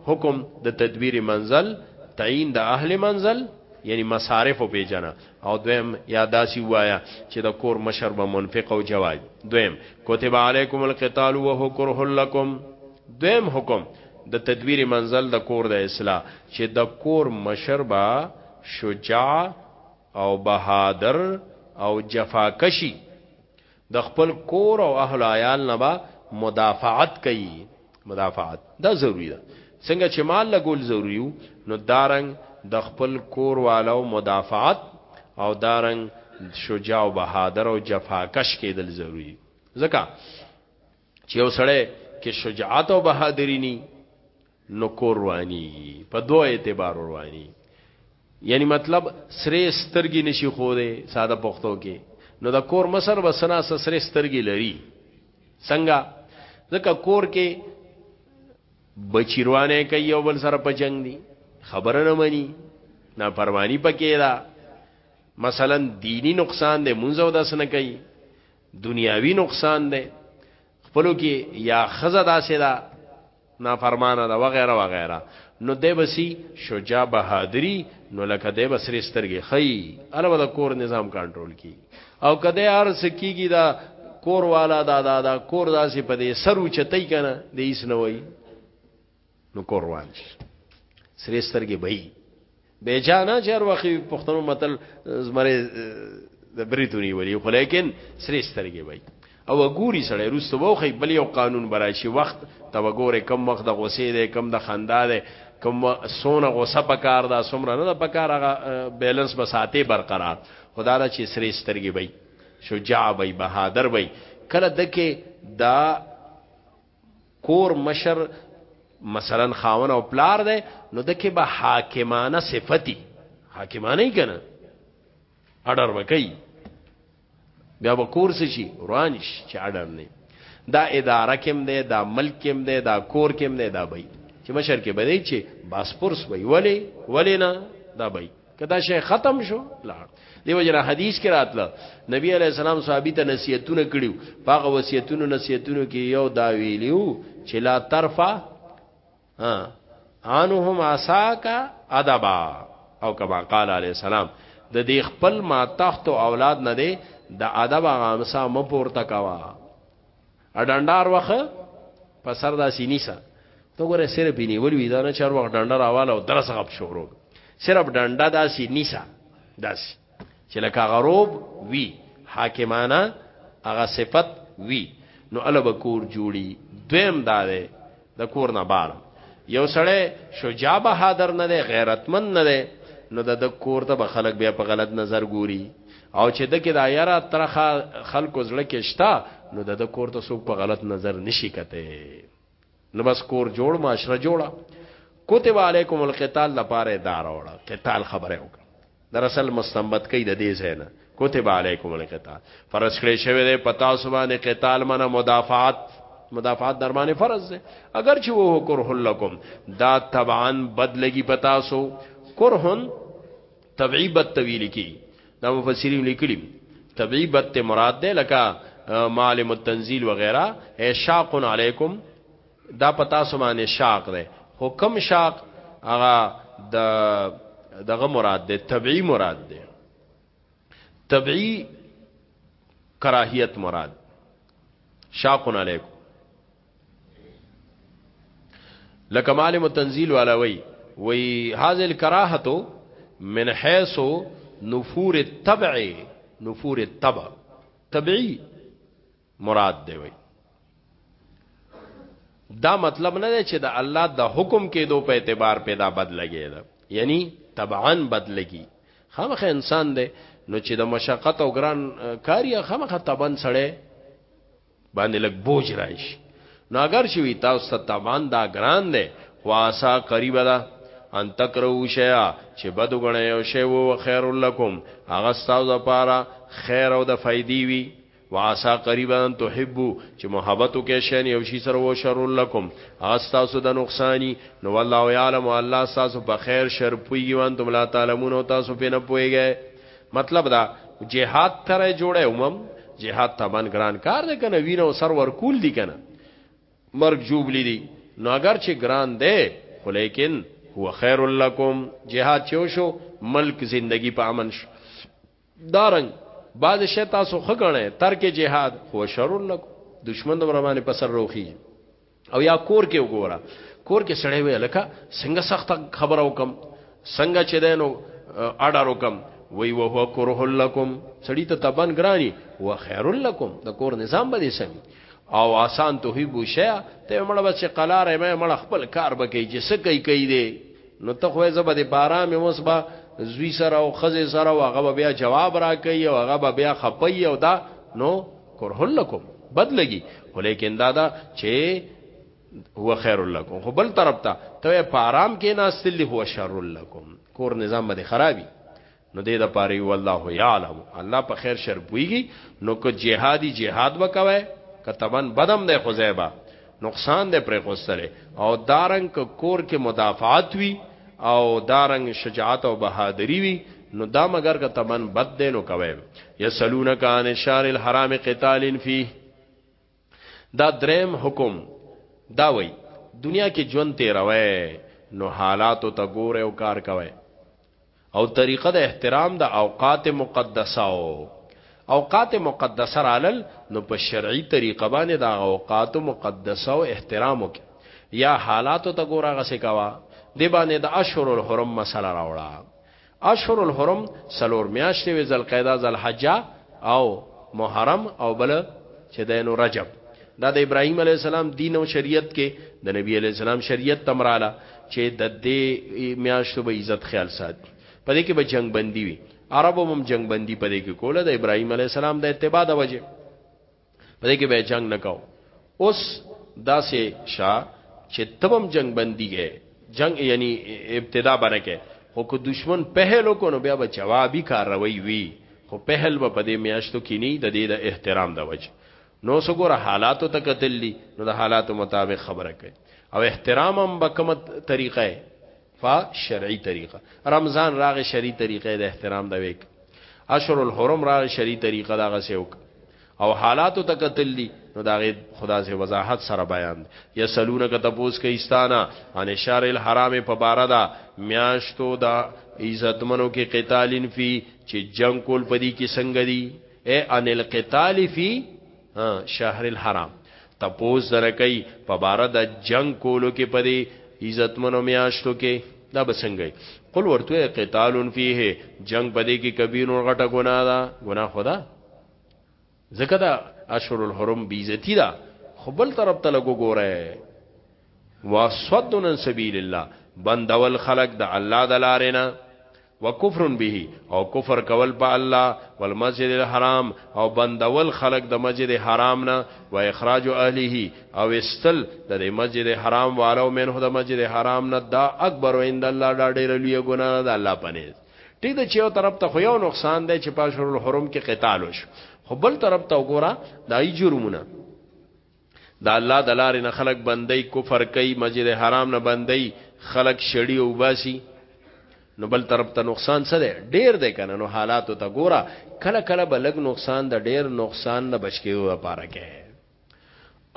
حکم د تدبیر منزل تعین د اهل منزل یعنی مصارف په جنا او دویم یا داسی وایا چې د کور مشر به منفق او جواد دویم کتب علیکم القتال وهو کرہ لکم دویم حکم، د تدبیر منزل د کور د اصلاح، چې د کور مشر به شجاع او بهادر او جفاکش وي، د خپل کور او اهل او عیال نه به مدافعت کوي، مدافعت، دا ضروري ده، څنګه چې مال لګول ضروري وو، نو دا رنګ د خپل کور والو مدافعت او دا رنګ شجاع او بهادر او جفاکش کېدل ضروري دي، ځکه. چې یو سړی کې شجاعت او بهادری ني نو کور رواني په دوه اعتبار رواني یعنی مطلب سری سترګي نشي خو دې ساده پښتو کې نو دا کور مسر وسنا سسری سترګي لري څنګه ځکه کور کې بچیروانه کوي او بل سره په جنگ دي خبره نه مني نه پروانی پکې دا مثلا دینی نقصان دې مونږ او داس نه کوي دنیاوی نقصان دی خپلو کې یا خزه داسې ده نافرمانه ده وغیره وغیره نو دی بسی شجاع بهادری نو لکه دی بسری سترګې خی الوه د کور نظام کنټرول کی او کده ارس کیږي دا کور والا دا دا دا کور داسې په دې سر اوچتای کنه د هیڅ نه وای نو کور روان شي سرې سترګې بهي به جانا چر وخت پښتنو متل زمره د بریتونی ولی خو لیکن سرې سترګې بهي او ګوري سړی روسته وخی بل یو قانون براشي وخت ته وګوره کم وخت د غوسې ده کم د خندا ده کم سونه غوسه پکار ده سمره نه پکار هغه بیلانس بساته برقرار خدا دا چې سرې سترګې بهي شجاع بهي بهادر بهي کله دکې دا کور مشر مثلا خاون او پلار دی نو دکې به حاکمانه صفتی حاکمانه یې کنه اډر وکي بیا به کور څه شي روان شي چې اډر نه دا اداره کېم دی دا ملک کېم دی دا کور کېم دی دا بای چې مشر کې بده چې باسپورس وای ولی ولی نه دا بای کدا شي ختم شو لاړ دیو جنا حدیث کې راتله نبی علی السلام صحابي ته نصیحتونه کړیو پاغه وصیتونو نصیحتونو کې یو دا ویلیو چې لا طرفا ها انهم عساکا ادبا او کما قال علی السلام د دې خپل ما تحت اولاد نه دی د ادب غامسا مپورته کوا اډانډار وخه په سر دا سینیسا ته ګوره صرف یې نیول وی دا نه چار وخت ډنډه راواله او درس غب شروع صرف ډنډه دا سینیسا داس چې لکه غروب وی حاکمانه هغه صفت وی نو الوب کور جوړي دویم دا ده د کور نه بار یو سړی شجاع بهادر نه دی غیرتمن نه دی نو د د کور ته به خلک بیا په غلط نظر ګوري او چې د کې د یاره ترخه خلکو زړه کې شتا نو د د کور ته څوک په غلط نظر نشي کته نو بس کور جوړ معاشره جوړه کتب علیکم القتال لپاره دار وړه قتال خبره وکړه دراصل مستنبط کوي د دې ځای نه کتب علیکم القتال فرض کړی شوی دی پتا سبحانه قتال منه مدافعات مدافعات در باندې فرض دی اگر چې وو کرهن لکم دا طبعا بد لګي پتا سو کرهن طبيعي بد طويل کی دا مفسرین لیکلی طبيعي بد ته مراد ده لکه معالم التنزيل وغيرها اشاق علیکم دا پتا سمانه شاق ده خو کم شاق هغه د دغه مراد ده طبيعي مراد ده طبيعي کراهیت مراد شاق علیکم لکه معلم التنزيل والا وی وی هاذ الکراهتو من حيث نفور الطبع نفور الطبع طبيعي مراد دی وي دا مطلب نه دی چې د الله د حکم کېدو په اعتبار پیدا بدلږي دا یعنی طبعا بدلږي خامخه انسان دی نو چې د مشقت او ګران کاری خامخه طبعا سړی باندې لګ بوج راشي نو اگر شوی تاسو ته طبعا دا ګران دی واسا قریب ده ان تکرو شیا چې بد غنه یو شی وو خیر لکم هغه تاسو لپاره خیر او د فائدې وی وعسا قریبا ان تحبو چې محبت وکې شین یو شي سره و شر لکم استاسو د نقصانی نو والله یعلم الله استاسو په خیر شر پویږي وان تم لا تعلمون او تاسو په نه پویږي مطلب دا جهاد تر جوړه عموم جهاد تبان ګران کار دی کنه وینو سر ور کول دی کنه مرګ جوبلی دی نو اگر چې ګران دی خو لیکن هو خیر لکم جهاد چوشو ملک زندگی په امن شو دارنګ بعض شی تاسو خګنه ترک جهاد هو شر لکم دشمن د برمانه په سر روخي او یا کور کې وګوره کور کې سړی وی لکه څنګه سخت خبر او کم څنګه چې دینو اډر وکم وی وه هو کره لکم سړی ته تبن ګرانی و خیر لکم د کور نظام به سم او آسان ته هی بوشه ته مړ بچ قلار مې مړ خپل کار بکې چې سکه کوي دی نو ته خو زه به د بارا مې اوس به زوی سره او خزه سره او هغه بیا جواب را کوي او هغه بیا خپي او دا نو کرهن لکم بد لګي خو لیکن دا دا چې هو خیر لکم خو بل طرف ته ته په آرام کې ناستل هو شر لکم کور نظام باندې خرابي نو دې د پاره یو الله یعلم الله په خیر شر پويږي نو کو جهادي جهاد وکوي کتبن بدم ده خزیبا نقصان ده پر خوستره او دارنګ کور کې مدافعات وی او دارنګ شجاعت او بهادری وی نو دا مگر کتبن بد ده نو کوي یسلونک عن الشار الحرام قتال فيه دا دریم حکم دا وای دنیا کې ژوند تیروي نو حالاتو ته ګوره او کار کوي او طریقه د احترام د اوقات مقدسه او اوقات مقدسه رالل نو په شرعي طریقه باندې د اوقات مقدسه او احترام وکي یا حالاتو ته ګوره غسه کوا دی باندې د اشهر الحرم مسله راوړه اشهر الحرم څلور میاشتې وې، ذوالقعده، ذوالحجه او محرم او بل چې دی نو رجب. دا د ابراهیم علیه السلام دین او شریعت کې د نبي علیه السلام شریعت ته هم راغله چې د دې میاشتو به عزت خیال ساتي، په دې کې به جنګ بندي وي، عربو به هم جنګ بندي په دې کې کوله د ابراهیم علیه السلام د اتباع د وجې. په دې کې به جنگ نه کاو اوس دا سه شا چې تبم جنگ بندي کې جنگ یعنی ابتدا باندې کې خو کو دشمن پهل کو نو بیا به جوابي کاروي وي خو پهل به په دې میاشتو کې نه د دې د احترام د وجه نو سګوره حالاتو ته کتلی نو د حالاتو مطابق خبره کوي او احترام هم به کومه طریقه په شرعي طریقه رمضان راغ شرعي طریقه د احترام د ویک اشهر الحرم راغ شرعي طریقه دا غسیوک او حالاتو ته قتل دي نو دا غي خدا سي وضاحت سره بیان یسلون ک تپوس ک استانا ان اشار الحرام په بار دا میاشتو دا عزتمنو کې قتالین فی چې جنگ کول پدی کې څنګه دي اے ان القتال فی شهر الحرام تپوس سره کوي په بار د جنگ کولو کې پدې عزتمنو میاشتو کې دا بسنګي قل ورته قتال فيه جنگ پدې کې کبیر غټه ګناه ده ګناه خدا زکه دا اشهر الحرم بیزتی ده خو بل طرف ته لګو ګوره واسودن سبیل الله بندول خلق د الله د لارې نه وکفر به او کفر کول په الله والمسجد الحرام او بندول خلق د مسجد حرام نه و اخراج اهله او استل د مسجد حرام والو منه د مسجد حرام نه دا اکبر عند الله دا ډیر لوی ګناه ده الله پنيز ټیک ده چې یو طرف ته خو یو نقصان دی چې پاشر الحرم کې قتال وش خو بل طرف ته وګوره دای جرمونه د الله د لارې نه خلق بندي کفر کوي مسجد حرام نه بندي خلق شړي او باسي نو بل طرف ته نقصان څه دی ډیر دی کنه نو حالات ته ګوره کله کله بلګ نقصان د ډیر نقصان نه بچ کېدو لپاره کې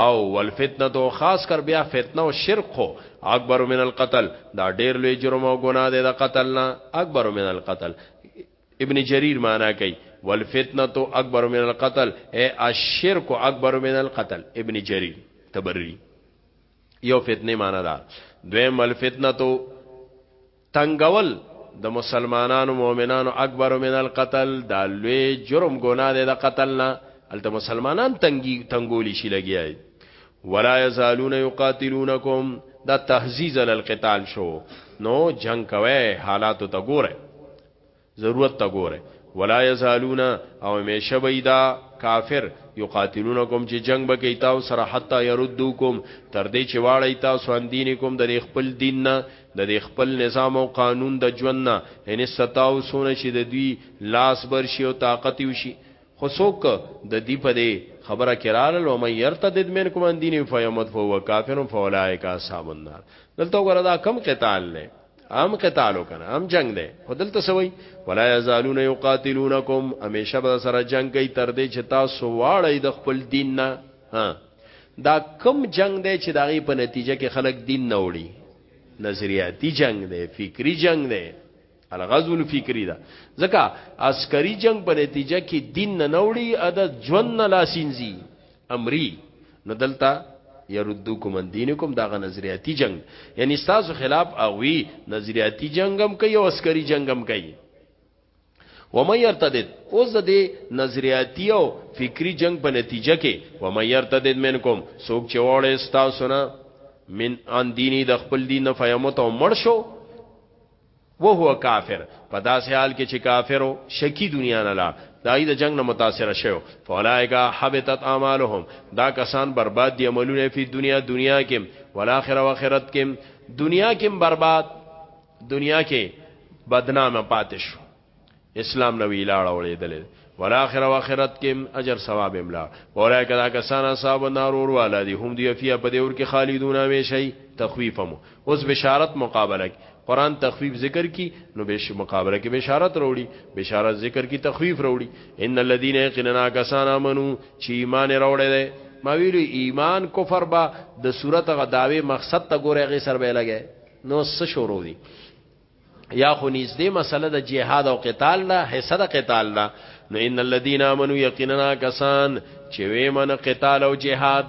او والفتنه تو خاص کر بیا فتنه او شرک خو اکبر من القتل دا ډیر لوی جرم او ګناه دی د قتل نه اکبر من القتل ابن جریر معنا کوي والفتنه اکبر من القتل اي الشرك اکبر من القتل ابن جریر تبری یو فتنه معنا ده دویم الفتنه تنگول د مسلمانانو مؤمنانو اکبر من القتل دا لوی جرم ګناه ده د قتل نه الته مسلمانان تنګي تنګولی شي لګیای ولا یزالون یقاتلونکم دا تهزیز للقتال شو نو جنگ کوي حالات ته ګوره ضرورت ته ګوره ولا یزالون او همیشه به وي دا، کافر، یقاتلونکم چې جنګ به کوي تاسو سره حتی یردوکم تر دې چې واړوي تاسو عن دینکم د دې خپل دین نه، د دې خپل نظام او قانون د ژوند نه، ان استطاعو څونه چې د دوی لاس بر شي او طاقت یې وشي. خو څوک د دوی په دې خبره کې راغلل، ومن یرتدد منکم عن دینه فیمت فهو کافر فاولئک اصحاب النار. دلته وګوره دا کوم قتال دی؟ عام قتالو کنه عام جنگ دی خدل ته سوي ولا یزالون یقاتلونکم همیشه به سره جنگ کوي تر دې چې تاسو واړی د خپل دین نه ها دا کم جنگ دی چې داغي په نتیجه کې خلک دین نه وړي نظریاتی جنگ دی فکری جنگ دی الغزو الفکری دا ځکه عسکری جنگ په نتیجه کې دین نه نوړي ادا ژوند نه لاسینځي امری نو دلته يردوکم من دینکم داغه نظریاتی جنگ یعنی تاسو خلاف اوی نظریاتی جنگم کوي او عسکري جنگم کوي ومن يرتدد اوس د نظریاتی او فکری جنگ په نتیجه کې ومن يرتدد منکم سوک چې وړه تاسو نه من ان دینی د خپل دین نه فیمت او مړ شو وهو کافر په داسې حال کې چې کافر او شکی دنیا نه لا دای د جنگ نه متاثر شوی فولایکا حبطت اعمالهم دا کسان برباد دي عملونه په دنیا دنیا کې ولآخر او آخرت کې دنیا کې برباد دنیا کې بدنام پاتې شو اسلام نه ویلاړ اوړېدل ولاخره واخرت کې اجر ثواب املا اولای کدا کسان اصحاب النار اور والا دي هم دی فیا په دې اور کې خالدون همیشئ تخویفم اوس بشارت مقابله کی قران تخفیف ذکر کی نو به مقابله کې بشارت وروړي بشارت ذکر کی تخفیف وروړي ان الذين يقيننا كسان امنو چې ایمان وروړي دي ما ویلو ایمان کفر با د صورت غداوی مقصد ته ګوره غي سر به لګي نو څه شروع دي یا خو نږدې مسله د جهاد او قتال نه حصہ د قتال نه نو ان الذين امنوا یقینا کسان چې وې من قتال او جهاد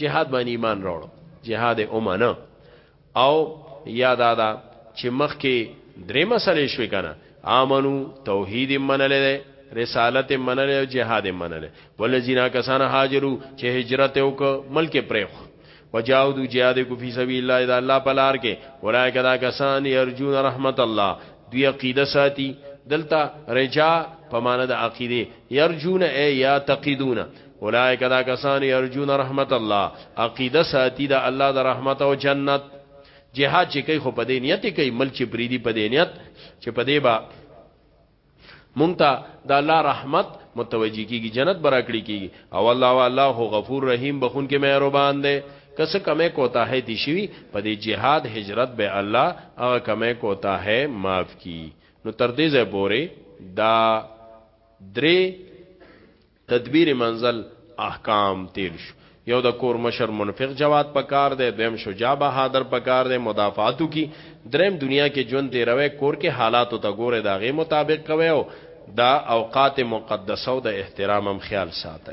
جهاد باندې ایمان راوړو جهاد اومنه او یاد ادا چې مخ کې درې مسلې شوې کنه امنو توحید منلې رسالت منلې او جهاد منلې ولذینا کسان هاجرو چې هجرت وک ملک پرېخ وجاهدوا جهاد کو فی سبیل الله اذا الله پلار کې اولایک دا کسان یرجون رحمت الله دوی عقیده ساتي دلته رجا په معنا د عقیده یرجون ای یا تقیدون اولایک دا کسان یرجون رحمت الله عقیده ساتي د الله د رحمت او جنت جهاد چې کوي خو په دې نیت کوي مل چې پریدي په دې نیت چې په دې با مونږ ته د الله رحمت متوجي کیږي جنت برا کړی کیږي او الله والله هو غفور رحیم بخون کې مهربان دی کس کمه کوتا ہے دی شوی په دې جهاد هجرت به الله هغه کمه کوتا ہے معاف کی نو تر دې ځای پورې دا درې تدبیر منزل احکام تیر شو یو د کور مشر منفق جواد پکار دی دویم شجاع بهادر پکار دی مدافعت وکړي دریم دنیا کې ژوند تیروي کور کې حالاتو ته ګوره د هغې مطابق کوي او د اوقات مقدسو د احترام هم خیال ساته